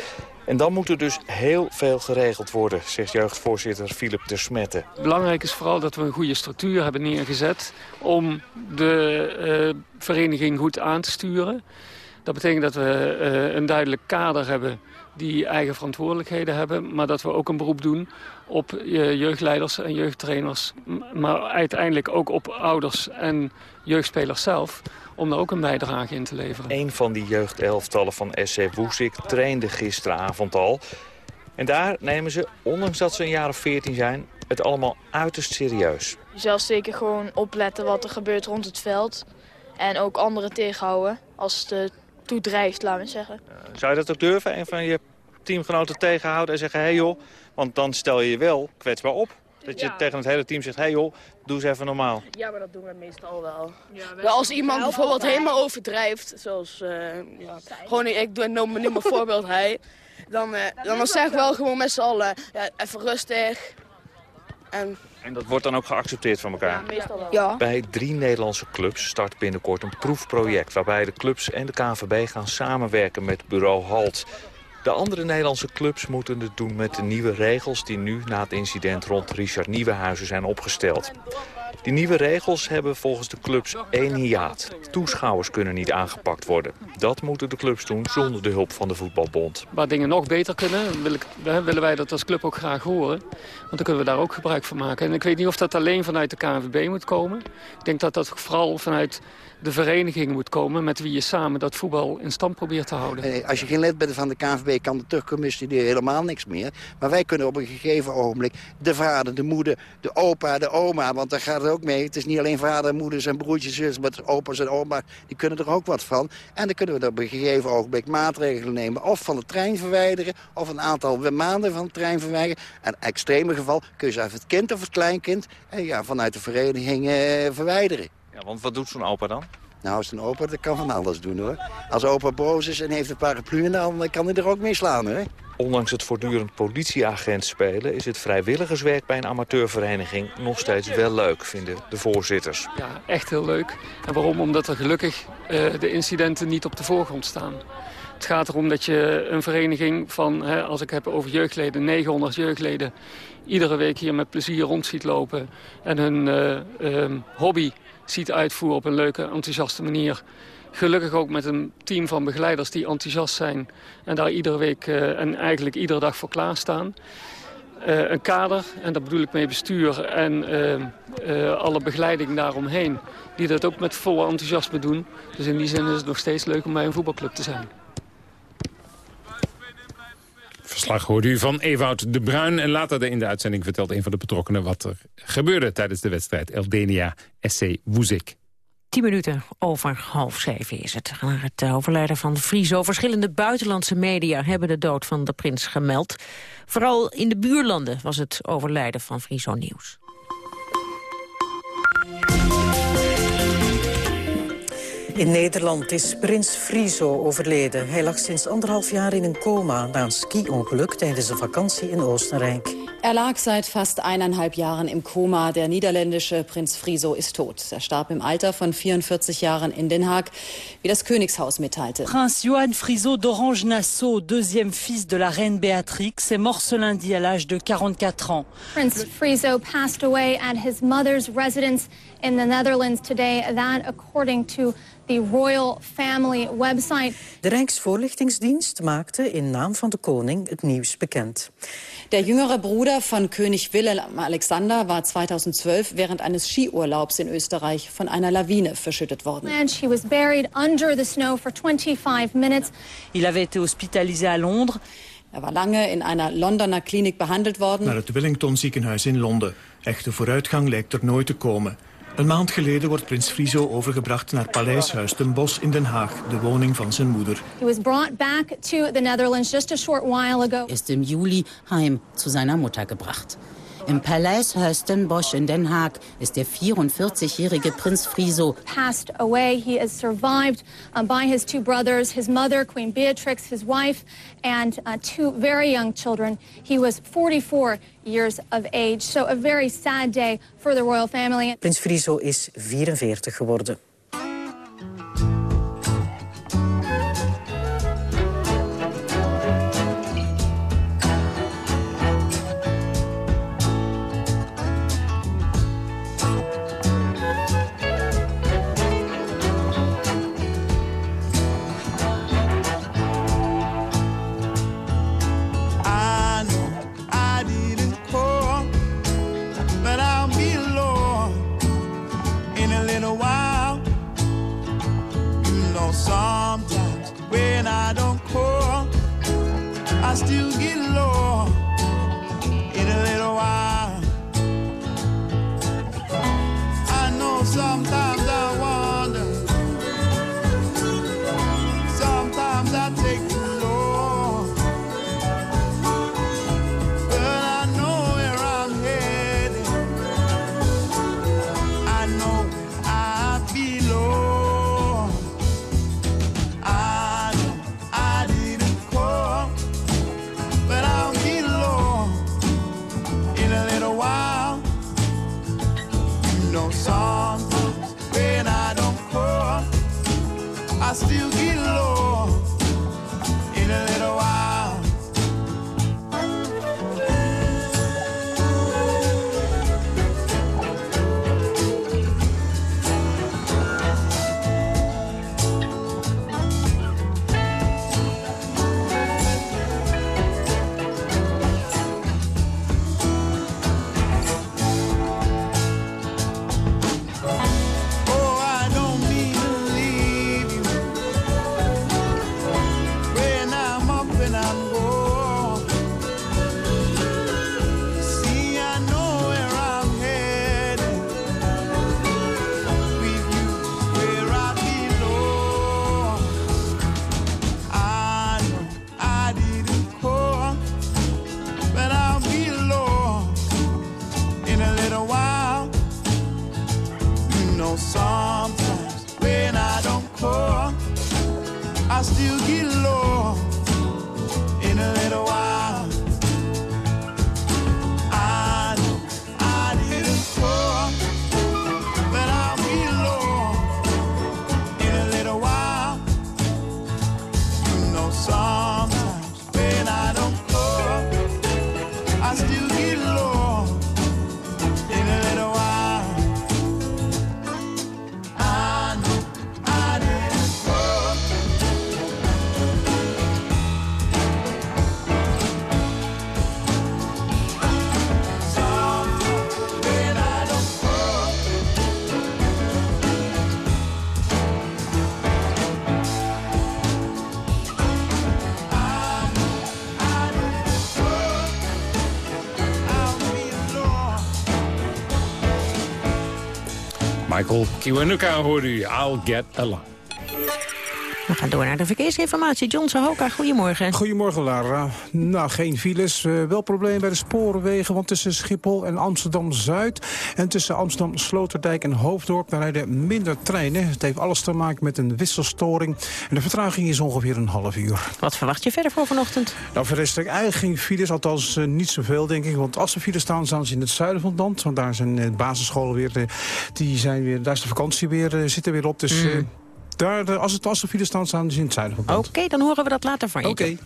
En dan moet er dus heel veel geregeld worden, zegt jeugdvoorzitter Philip de Smette. Belangrijk is vooral dat we een goede structuur hebben neergezet... om de uh, vereniging goed aan te sturen. Dat betekent dat we uh, een duidelijk kader hebben die eigen verantwoordelijkheden hebben... maar dat we ook een beroep doen op jeugdleiders en jeugdtrainers... maar uiteindelijk ook op ouders en jeugdspelers zelf... om daar ook een bijdrage in te leveren. Een van die jeugdelftallen van SC Woesik trainde gisteravond al. En daar nemen ze, ondanks dat ze een jaar of veertien zijn... het allemaal uiterst serieus. Zelfs zeker gewoon opletten wat er gebeurt rond het veld... en ook anderen tegenhouden als het toedrijft, laten we zeggen. Zou je dat ook durven, een van je teamgenoten tegenhouden en zeggen... hé hey joh, want dan stel je je wel kwetsbaar op. Dat je ja. tegen het hele team zegt, hé hey joh, doe eens even normaal. Ja, maar dat doen we meestal wel. Ja, als iemand bijvoorbeeld helemaal overdrijft, zoals, uh, ja, gewoon, ik doe, noem me nu mijn voorbeeld hij. Dan, uh, dan, dan zeg ik wel gewoon met z'n allen, ja, even rustig. En, en dat wordt dan ook geaccepteerd van elkaar? Ja, meestal wel. Ja. Bij drie Nederlandse clubs start binnenkort een proefproject... waarbij de clubs en de KNVB gaan samenwerken met bureau HALT. De andere Nederlandse clubs moeten het doen met de nieuwe regels... die nu na het incident rond Richard Nieuwenhuizen zijn opgesteld. Die nieuwe regels hebben volgens de clubs één hiaat. Toeschouwers kunnen niet aangepakt worden. Dat moeten de clubs doen zonder de hulp van de voetbalbond. Waar dingen nog beter kunnen, willen wij dat als club ook graag horen. Want dan kunnen we daar ook gebruik van maken. En ik weet niet of dat alleen vanuit de KNVB moet komen. Ik denk dat dat vooral vanuit de vereniging moet komen... met wie je samen dat voetbal in stand probeert te houden. Als je geen lid bent van de KNVB kan de terugcommissie helemaal niks meer. Maar wij kunnen op een gegeven ogenblik de vader, de moeder, de opa, de oma... want daar gaat ook mee. Het is niet alleen vader, moeders en broertjes, zus, maar opa's en oma's... die kunnen er ook wat van. En dan kunnen we op een gegeven ogenblik maatregelen nemen. Of van de trein verwijderen, of een aantal maanden van de trein verwijderen. En in extreme geval kun je zelf het kind of het kleinkind... En ja, vanuit de vereniging eh, verwijderen. Ja, want wat doet zo'n opa dan? Nou, zo'n opa dat kan van alles doen, hoor. Als opa boos is en heeft een paraplu, dan kan hij er ook mee slaan, hoor. Ondanks het voortdurend politieagent spelen... is het vrijwilligerswerk bij een amateurvereniging nog steeds wel leuk, vinden de voorzitters. Ja, echt heel leuk. En waarom? Omdat er gelukkig uh, de incidenten niet op de voorgrond staan. Het gaat erom dat je een vereniging van, hè, als ik heb over jeugdleden, 900 jeugdleden... iedere week hier met plezier rond ziet lopen en hun uh, um, hobby ziet uitvoeren op een leuke, enthousiaste manier. Gelukkig ook met een team van begeleiders die enthousiast zijn... en daar iedere week uh, en eigenlijk iedere dag voor klaarstaan. Uh, een kader, en daar bedoel ik mee bestuur en uh, alle begeleiding daaromheen... die dat ook met volle enthousiasme doen. Dus in die zin is het nog steeds leuk om bij een voetbalclub te zijn. Verslag hoorde u van Ewout de Bruin. En later in de uitzending vertelt een van de betrokkenen... wat er gebeurde tijdens de wedstrijd Eldenia SC Woezik. Tien minuten over half zeven is het. Naar het eh, overlijden van Friso. Verschillende buitenlandse media hebben de dood van de prins gemeld. Vooral in de buurlanden was het overlijden van Friso nieuws. In Nederland is prins Friso overleden. Hij lag sinds anderhalf jaar in een coma na een ski-ongeluk tijdens een vakantie in Oostenrijk. Er lag seit fast eineinhalb Jahren im Koma. Der niederländische Prinz Friso ist tot. Er starb im Alter von 44 Jahren in Den Haag, wie das Königshaus mitteilte. Prince Johan Friso d'Orange-Nassau, deuxième fils de la reine Béatrix, est mort ce lundi à l'âge de 44 ans. Prince Friso passed away at his mother's residence in the Netherlands today. That according to the royal family website. De Rijksvoorlichtingsdienst maakte in naam van de koning het nieuws bekend. Der jüngere Bruder von König Wilhelm Alexander war 2012 während eines Skiurlaubs in Österreich von einer Lawine verschüttet worden. And she was buried under the snow for 25 minutes. Il avait été hospitalisé à Londres. Er war lange in einer Londoner Klinik behandelt worden. Naar het Wellington ziekenhuis in Londen. Echte vooruitgang lijkt er nooit te komen. Een maand geleden wordt prins Friso overgebracht naar Paleishuis ten Bosch in Den Haag, de woning van zijn moeder. He was brought back to the Netherlands just a short while ago. Ist im Juli heim zu seiner Mutter gebracht. Im Den Bosch in Den Haag ist der 44-jährige Prinz Friso Passed away. He is survived um, by his two brothers, his mother, Queen Beatrix, his wife, and uh, two very young children. He was 44 years of age. So a very sad day for the royal family. Prins Friso is 44 geworden. I still get lost. Michael Kiwanuka hoorde u, I'll Get Along. Gaan door naar de verkeersinformatie. John Sahoka, goedemorgen. Goedemorgen, Lara. Nou, geen files. Uh, wel problemen bij de sporenwegen, want tussen Schiphol en Amsterdam-Zuid... en tussen Amsterdam-Sloterdijk en Hoofddorp... daar rijden minder treinen. Het heeft alles te maken met een wisselstoring. En de vertraging is ongeveer een half uur. Wat verwacht je verder voor vanochtend? Nou, verder is er eigenlijk geen files, althans uh, niet zoveel, denk ik. Want als er files staan, staan ze in het zuiden van het land. Want daar zijn de basisscholen weer, die zijn weer... daar is de vakantie weer, zit er weer op, dus... Mm. Daar, als het als de file staan, staan ze in het zuiden van Oké, okay, dan horen we dat later van je. Oké. Okay.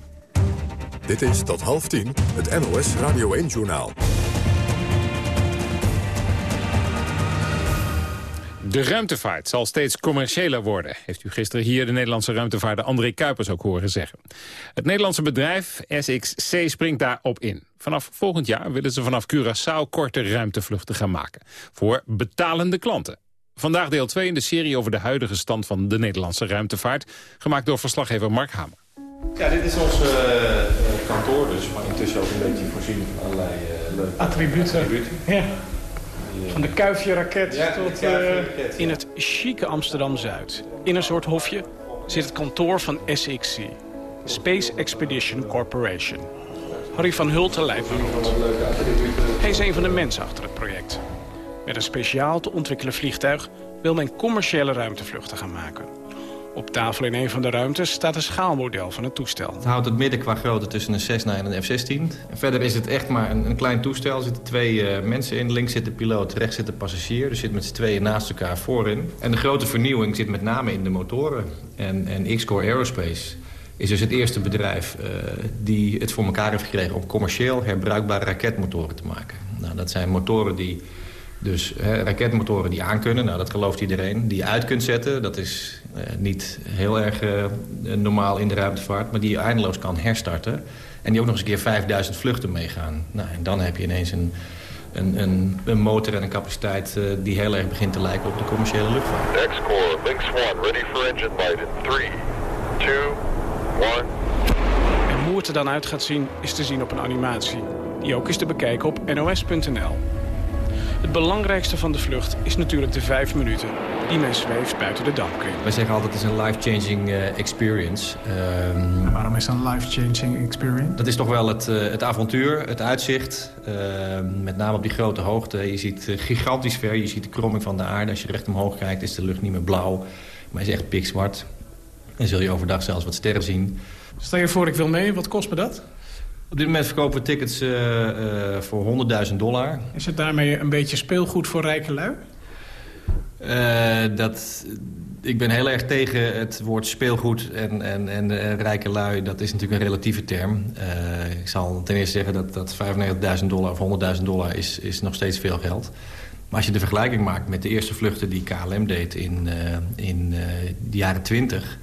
Dit is tot half tien het NOS Radio 1-journaal. De ruimtevaart zal steeds commerciëler worden, heeft u gisteren hier de Nederlandse ruimtevaarder André Kuipers ook horen zeggen. Het Nederlandse bedrijf SXC springt daarop in. Vanaf volgend jaar willen ze vanaf Curaçao korte ruimtevluchten gaan maken. Voor betalende klanten. Vandaag deel 2 in de serie over de huidige stand van de Nederlandse ruimtevaart. Gemaakt door verslaggever Mark Hamer. Ja, dit is ons uh, kantoor dus, maar intussen ook een beetje voorzien van allerlei uh, leuke attributen. attributen. Ja. Van de Kuifje-raket ja, tot Kuifje uh, in het chique Amsterdam-Zuid. In een soort hofje zit het kantoor van SXC, Space Expedition Corporation. Harry van Hulten leidt me rond. Hij is een van de mensen achter het project. Met een speciaal te ontwikkelen vliegtuig wil men commerciële ruimtevluchten gaan maken. Op tafel in een van de ruimtes staat een schaalmodel van het toestel. Het houdt het midden qua grootte tussen een Cessna en een F-16. En verder is het echt maar een, een klein toestel. Er zitten twee uh, mensen in. Links zit de piloot, rechts zit de passagier. Dus zit met z'n tweeën naast elkaar voorin. En de grote vernieuwing zit met name in de motoren. En, en X-Core Aerospace is dus het eerste bedrijf uh, die het voor elkaar heeft gekregen... om commercieel herbruikbare raketmotoren te maken. Nou, dat zijn motoren die dus hè, raketmotoren die aankunnen, nou, dat gelooft iedereen. Die je uit kunt zetten, dat is eh, niet heel erg uh, normaal in de ruimtevaart... maar die je eindeloos kan herstarten. En die ook nog eens een keer 5000 vluchten meegaan. Nou, en dan heb je ineens een, een, een, een motor en een capaciteit... Uh, die heel erg begint te lijken op de commerciële luchtvaart. X-Core, Lynx 1, ready for engine light in 3, 2, 1... En hoe het er dan uit gaat zien, is te zien op een animatie. Die ook is te bekijken op nos.nl. Het belangrijkste van de vlucht is natuurlijk de vijf minuten die men zweeft buiten de dampkring. Wij zeggen altijd het is een life-changing uh, experience. Um, waarom is dat een life-changing experience? Dat is toch wel het, uh, het avontuur, het uitzicht. Uh, met name op die grote hoogte. Je ziet gigantisch ver, je ziet de kromming van de aarde. Als je recht omhoog kijkt is de lucht niet meer blauw. Maar is echt pikzwart. En zul je overdag zelfs wat sterren zien. Stel je voor ik wil mee, wat kost me dat? Op dit moment verkopen we tickets uh, uh, voor 100.000 dollar. Is het daarmee een beetje speelgoed voor rijke lui? Uh, dat, ik ben heel erg tegen het woord speelgoed en, en, en rijke lui. Dat is natuurlijk een relatieve term. ik zal ten eerste zeggen dat, dat 95.000 dollar of 100.000 dollar is, is nog steeds veel geld. Maar als je de vergelijking maakt met de eerste vluchten die KLM deed in, in de jaren 20...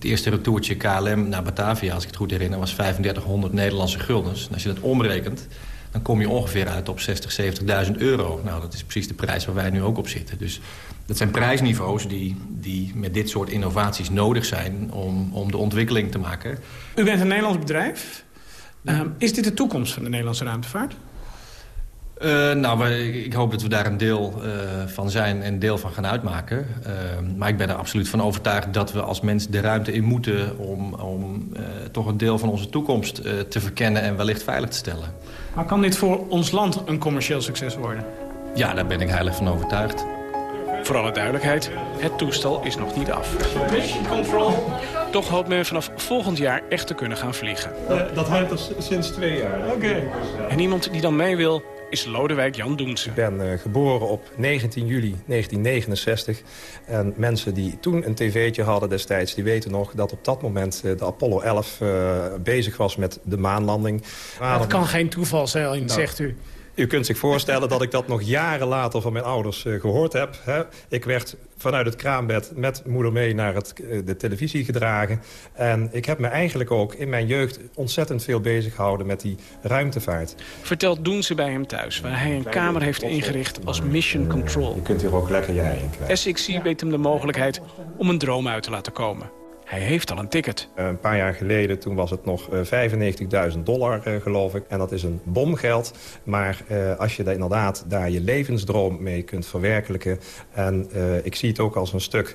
Het eerste retourtje KLM naar Batavia, als ik het goed herinner... was 3500 Nederlandse guldens. En als je dat omrekent, dan kom je ongeveer uit op 60, 70.000 euro. Nou, dat is precies de prijs waar wij nu ook op zitten. Dus dat zijn prijsniveaus die, die met dit soort innovaties nodig zijn... om, om de ontwikkeling te maken. U bent een Nederlands bedrijf. Uh, is dit de toekomst van de Nederlandse ruimtevaart? Uh, nou, ik hoop dat we daar een deel uh, van zijn en deel van gaan uitmaken. Uh, maar ik ben er absoluut van overtuigd dat we als mens de ruimte in moeten... om, om toch een deel van onze toekomst te verkennen en wellicht veilig te stellen. Maar kan dit voor ons land een commercieel succes worden? Ja, daar ben ik heilig van overtuigd. Voor alle duidelijkheid, het toestel is nog niet af. Mission control. Toch hoopt men vanaf volgend jaar echt te kunnen gaan vliegen. dat houdt al sinds twee jaar. Oké. Okay. En iemand die dan mee wil, is Lodewijk Jan Doense. Ik ben uh, geboren op 19 juli 1969. En mensen die toen een tv'tje hadden destijds... die weten nog dat op dat moment uh, de Apollo 11 uh, bezig was met de maanlanding. Dat kan geen toeval zijn, nou, zegt u. U kunt zich voorstellen dat ik dat nog jaren later van mijn ouders uh, gehoord heb. Hè. Ik werd vanuit het kraambed met moeder mee naar het, uh, de televisie gedragen. En ik heb me eigenlijk ook in mijn jeugd ontzettend veel bezig gehouden met die ruimtevaart. Vertelt doen ze bij hem thuis, waar hij een kamer heeft ingericht als mission control. Je kunt hier ook lekker jij in kwijt. SXC biedt hem de mogelijkheid om een droom uit te laten komen. Hij heeft al een ticket. Een paar jaar geleden toen was het nog uh, 95.000 dollar, uh, geloof ik. En dat is een bomgeld. Maar als je daar inderdaad daar je levensdroom mee kunt verwerkelijken... en ik zie het ook als een stuk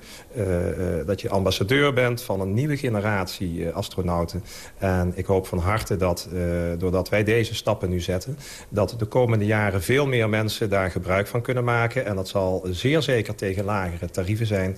dat je ambassadeur bent... van een nieuwe generatie astronauten. En ik hoop van harte dat, doordat wij deze stappen nu zetten... dat de komende jaren veel meer mensen daar gebruik van kunnen maken. En dat zal zeer zeker tegen lagere tarieven zijn.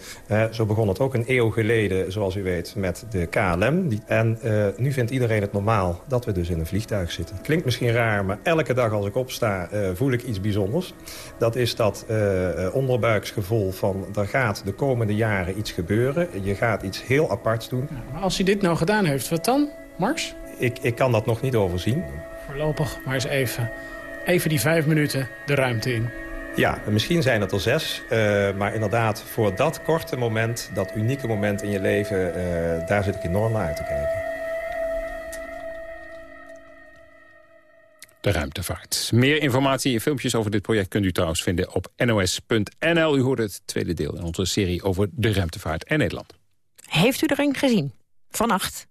zo begon het ook een eeuw geleden, zoals u weet, met de KLM. En uh, nu vindt iedereen het normaal dat we dus in een vliegtuig zitten. Klinkt misschien raar, maar elke dag als ik opsta uh, voel ik iets bijzonders. Dat is dat uh, onderbuiksgevoel van er gaat de komende jaren iets gebeuren. Je gaat iets heel aparts doen. Maar als hij dit nou gedaan heeft, wat dan, Mars? Ik, ik kan dat nog niet overzien. Voorlopig maar eens even, even die vijf minuten de ruimte in. Ja, misschien zijn het er zes. Uh, maar inderdaad, voor dat korte moment, dat unieke moment in je leven... Uh, daar zit ik enorm naar uit te kijken. De ruimtevaart. Meer informatie en filmpjes over dit project kunt u trouwens vinden op nos.nl. U hoort het tweede deel in onze serie over de ruimtevaart en Nederland. Heeft u er een gezien? Vannacht.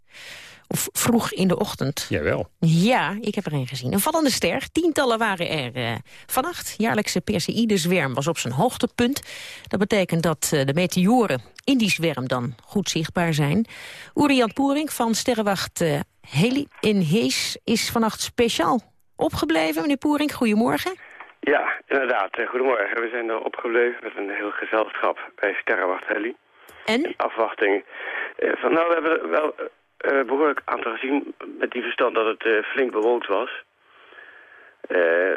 Of vroeg in de ochtend. Jawel. Ja, ik heb er een gezien. Een vallende ster. Tientallen waren er uh, vannacht. Jaarlijkse Perseïde-zwerm was op zijn hoogtepunt. Dat betekent dat uh, de meteoren in die zwerm dan goed zichtbaar zijn. Urian Poering van sterrenwacht uh, Heli in Hees is vannacht speciaal opgebleven. Meneer Poering, goedemorgen. Ja, inderdaad. Goedemorgen. We zijn er opgebleven met een heel gezelschap bij sterrenwacht Heli. En? In afwachting. van, nou, we hebben wel uh, behoorlijk aantal gezien met die verstand dat het uh, flink bewolkt was. Uh,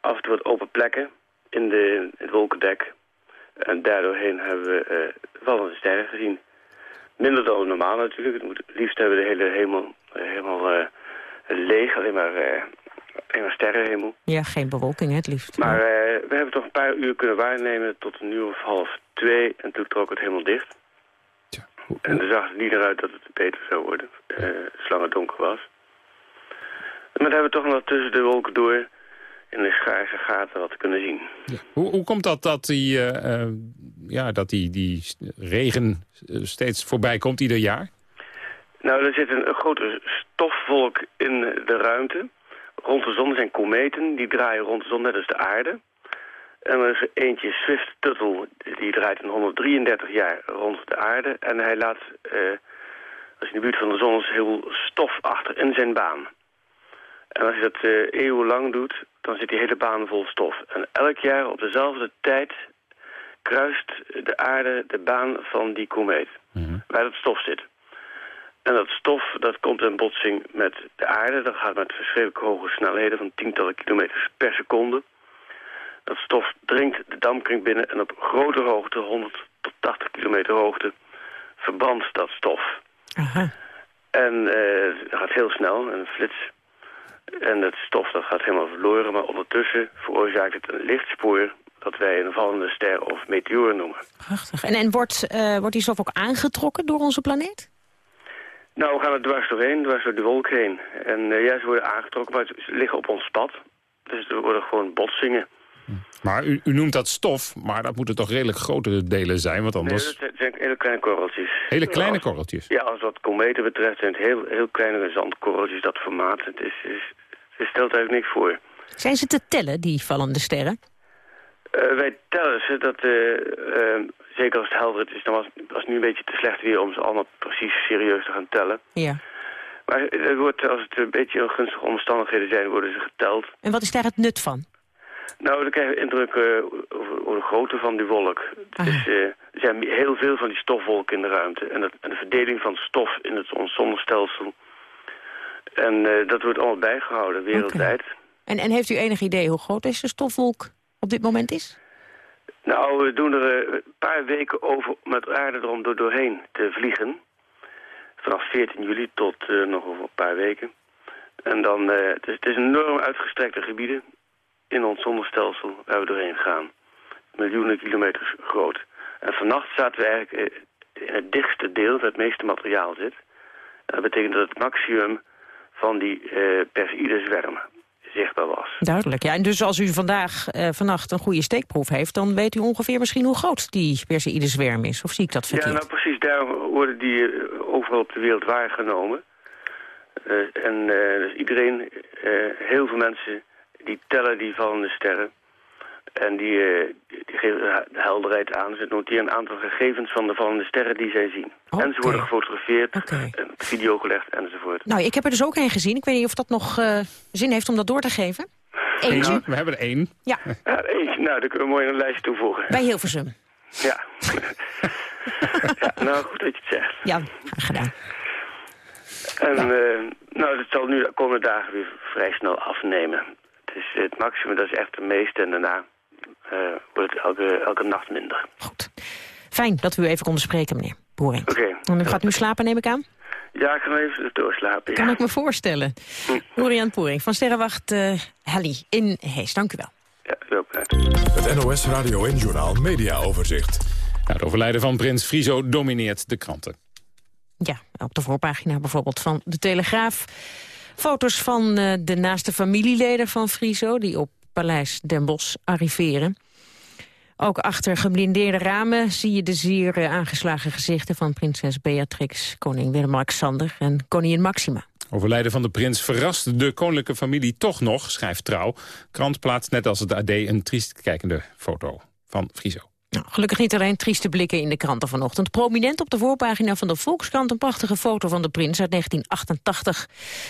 af en toe wat open plekken in, de, in het wolkendek. En daardoorheen hebben we vallende sterren gezien. Minder dan normaal natuurlijk. Het, moet, liefst hebben we de hele hemel helemaal leeg, alleen maar, alleen maar sterrenhemel. Ja, geen bewolking het liefst. Maar we hebben toch een paar uur kunnen waarnemen tot een uur of half twee. En toen trok het helemaal dicht. En er zag het niet eruit dat het beter zou worden, uh, zolang het donker was. Maar dan hebben we toch nog tussen de wolken door in de schaarse gaten wat kunnen zien. Ja. Hoe, hoe komt dat dat die, uh, uh, ja, dat die, die regen steeds voorbij komt ieder jaar? Nou, er zit een, een grote stofwolk in de ruimte. Rond de zon zijn kometen, die draaien rond de zon net als de aarde. En er is eentje, Swift Tuttle, die draait in 133 jaar rond de aarde. En hij laat, uh, als hij in de buurt van de zon is, heel stof achter in zijn baan. En als hij dat uh, eeuwenlang doet, dan zit die hele baan vol stof. En elk jaar op dezelfde tijd kruist de aarde de baan van die komeet. Mm Waar dat stof zit. En dat stof dat komt in botsing met de aarde. Dat gaat met verschrikkelijk hoge snelheden van tientallen kilometers per seconde. Dat stof dringt de dampkring binnen en op grote hoogte, 100 tot 80 kilometer hoogte, verbrandt dat stof. Aha. En uh, dat gaat heel snel, een flits. En het stof dat gaat helemaal verloren, maar ondertussen veroorzaakt het een lichtspoor dat wij een vallende ster of meteoor noemen. Prachtig. En, en wordt, uh, wordt die stof ook aangetrokken door onze planeet? Nou, we gaan er dwars doorheen, dwars door de wolk heen. En uh, ja, ze worden aangetrokken, maar ze liggen op ons pad. Dus er worden gewoon botsingen. Maar u, u, noemt dat stof, maar dat moeten toch redelijk grotere delen zijn, want anders... Nee, dat zijn hele kleine korreltjes. Hele kleine korreltjes? Ja, als wat kometen betreft zijn het heel, heel kleine zandkorreltjes, dat formaat. Het, is, is, het stelt eigenlijk niks voor. Zijn ze te tellen, die vallende sterren? Uh, wij tellen ze, dat, uh, uh, zeker als het helder is, dan was, was het nu een beetje te slecht weer om ze allemaal precies serieus te gaan tellen. Ja. Maar het wordt, als het een beetje ongunstige omstandigheden zijn, worden ze geteld. En wat is daar het nut van? Nou, dan krijg je indruk uh, over, over, de grootte van die wolk. Dus, uh, er zijn heel veel van die stofwolken in de ruimte. En, de verdeling van stof in het zonnestelsel. En uh, dat wordt allemaal bijgehouden, wereldwijd. Okay. En, en heeft u enig idee hoe groot deze stofwolk op dit moment is? Nou, we doen er een paar weken over met aarde erom door doorheen te vliegen. Vanaf 14 juli tot nog over een paar weken. En dan, het is, het is enorm uitgestrekte gebieden in ons zonnestelsel waar we doorheen gaan. Miljoenen kilometers groot. En vannacht zaten we eigenlijk in het dichtste deel waar het meeste materiaal zit. En dat betekent dat het maximum van die uh, Perseïde-zwerm zichtbaar was. Duidelijk, ja. En dus als u vandaag, uh, vannacht een goede steekproef heeft... dan weet u ongeveer misschien hoe groot die Perseïde-zwerm is. Of zie ik dat verkeerd? Ja, nou precies. Daar worden die uh, overal op de wereld waargenomen. Uh, en dus iedereen, heel veel mensen, die tellen die vallende sterren. En die, die, geven de helderheid aan. Ze noteren een aantal gegevens van de vallende sterren die zij zien. En ze worden gefotografeerd, okay. en op video gelegd enzovoort. Nou, ik heb er dus ook één gezien. Ik weet niet of dat nog zin heeft om dat door te geven. Eentje? We hebben er één. Ja. ja eentje. Nou, dat kunnen we mooi een lijstje toevoegen. Bij Hilversum. Ja. ja. Nou, goed dat je het zegt. Ja, gedaan. En nou, uh, nou dat zal nu de komende dagen weer vrij snel afnemen. Het is het maximum, dat is echt de meeste. En daarna uh, wordt het elke, elke nacht minder. Goed. Fijn dat we u even konden spreken, meneer Boering. Oké. Okay. En u gaat nu slapen, neem ik aan? Ja, ik ga even doorslapen. Kan ik me voorstellen. Boerian Poering van Sterrenwacht uh, Helly in Hees. Dank u wel. Ja, ook Het NOS Radio en Journaal Media Overzicht. het overlijden van prins Friso domineert de kranten. Ja, op de voorpagina bijvoorbeeld van De Telegraaf. Foto's van uh, de naaste familieleden van Friso... die op Paleis Den Bosch arriveren. Ook achter geblindeerde ramen zie je de zeer uh, aangeslagen gezichten... van prinses Beatrix, koning Willem-Alexander en koningin Maxima. Overlijden van de prins verrast de koninklijke familie toch nog, schrijft Trouw. Krant plaatst net als het AD een triest kijkende foto van Friso. Nou, gelukkig niet alleen trieste blikken in de kranten vanochtend. Prominent op de voorpagina van de Volkskrant een prachtige foto van de prins uit 1988.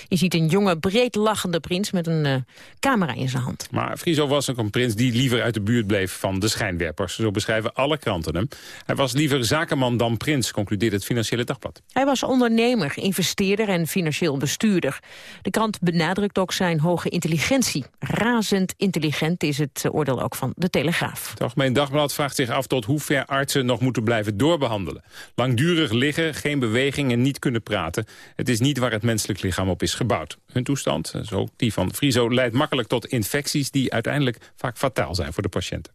Je ziet een jonge, breed lachende prins met een uh, camera in zijn hand. Maar Friso was ook een prins die liever uit de buurt bleef van de schijnwerpers. Zo beschrijven alle kranten hem. Hij was liever zakenman dan prins, concludeert het Financiële Dagblad. Hij was ondernemer, investeerder en financieel bestuurder. De krant benadrukt ook zijn hoge intelligentie. Razend intelligent is het oordeel ook van de Telegraaf. Het Algemeen Dagblad vraagt zich af tot hoe ver artsen nog moeten blijven doorbehandelen. Langdurig liggen, geen beweging en niet kunnen praten. Het is niet waar het menselijk lichaam op is gebouwd. Hun toestand, zo die van Friso, leidt makkelijk tot infecties... die uiteindelijk vaak fataal zijn voor de patiënten.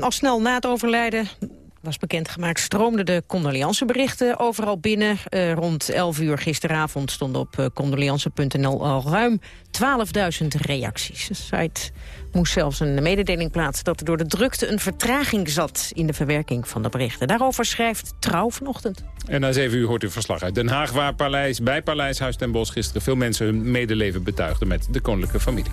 Al snel na het overlijden was bekendgemaakt, stroomden de condoleanceberichten overal binnen. Uh, rond 11 uur gisteravond stonden op condoleance.nl al ruim 12.000 reacties. Moest zelfs een mededeling plaatsen dat er door de drukte een vertraging zat in de verwerking van de berichten. Daarover schrijft Trouw vanochtend. En na 7 uur hoort u verslag uit Den Haag, waar Paleis, bij Paleishuis ten Bosch gisteren veel mensen hun medeleven betuigden met de koninklijke familie.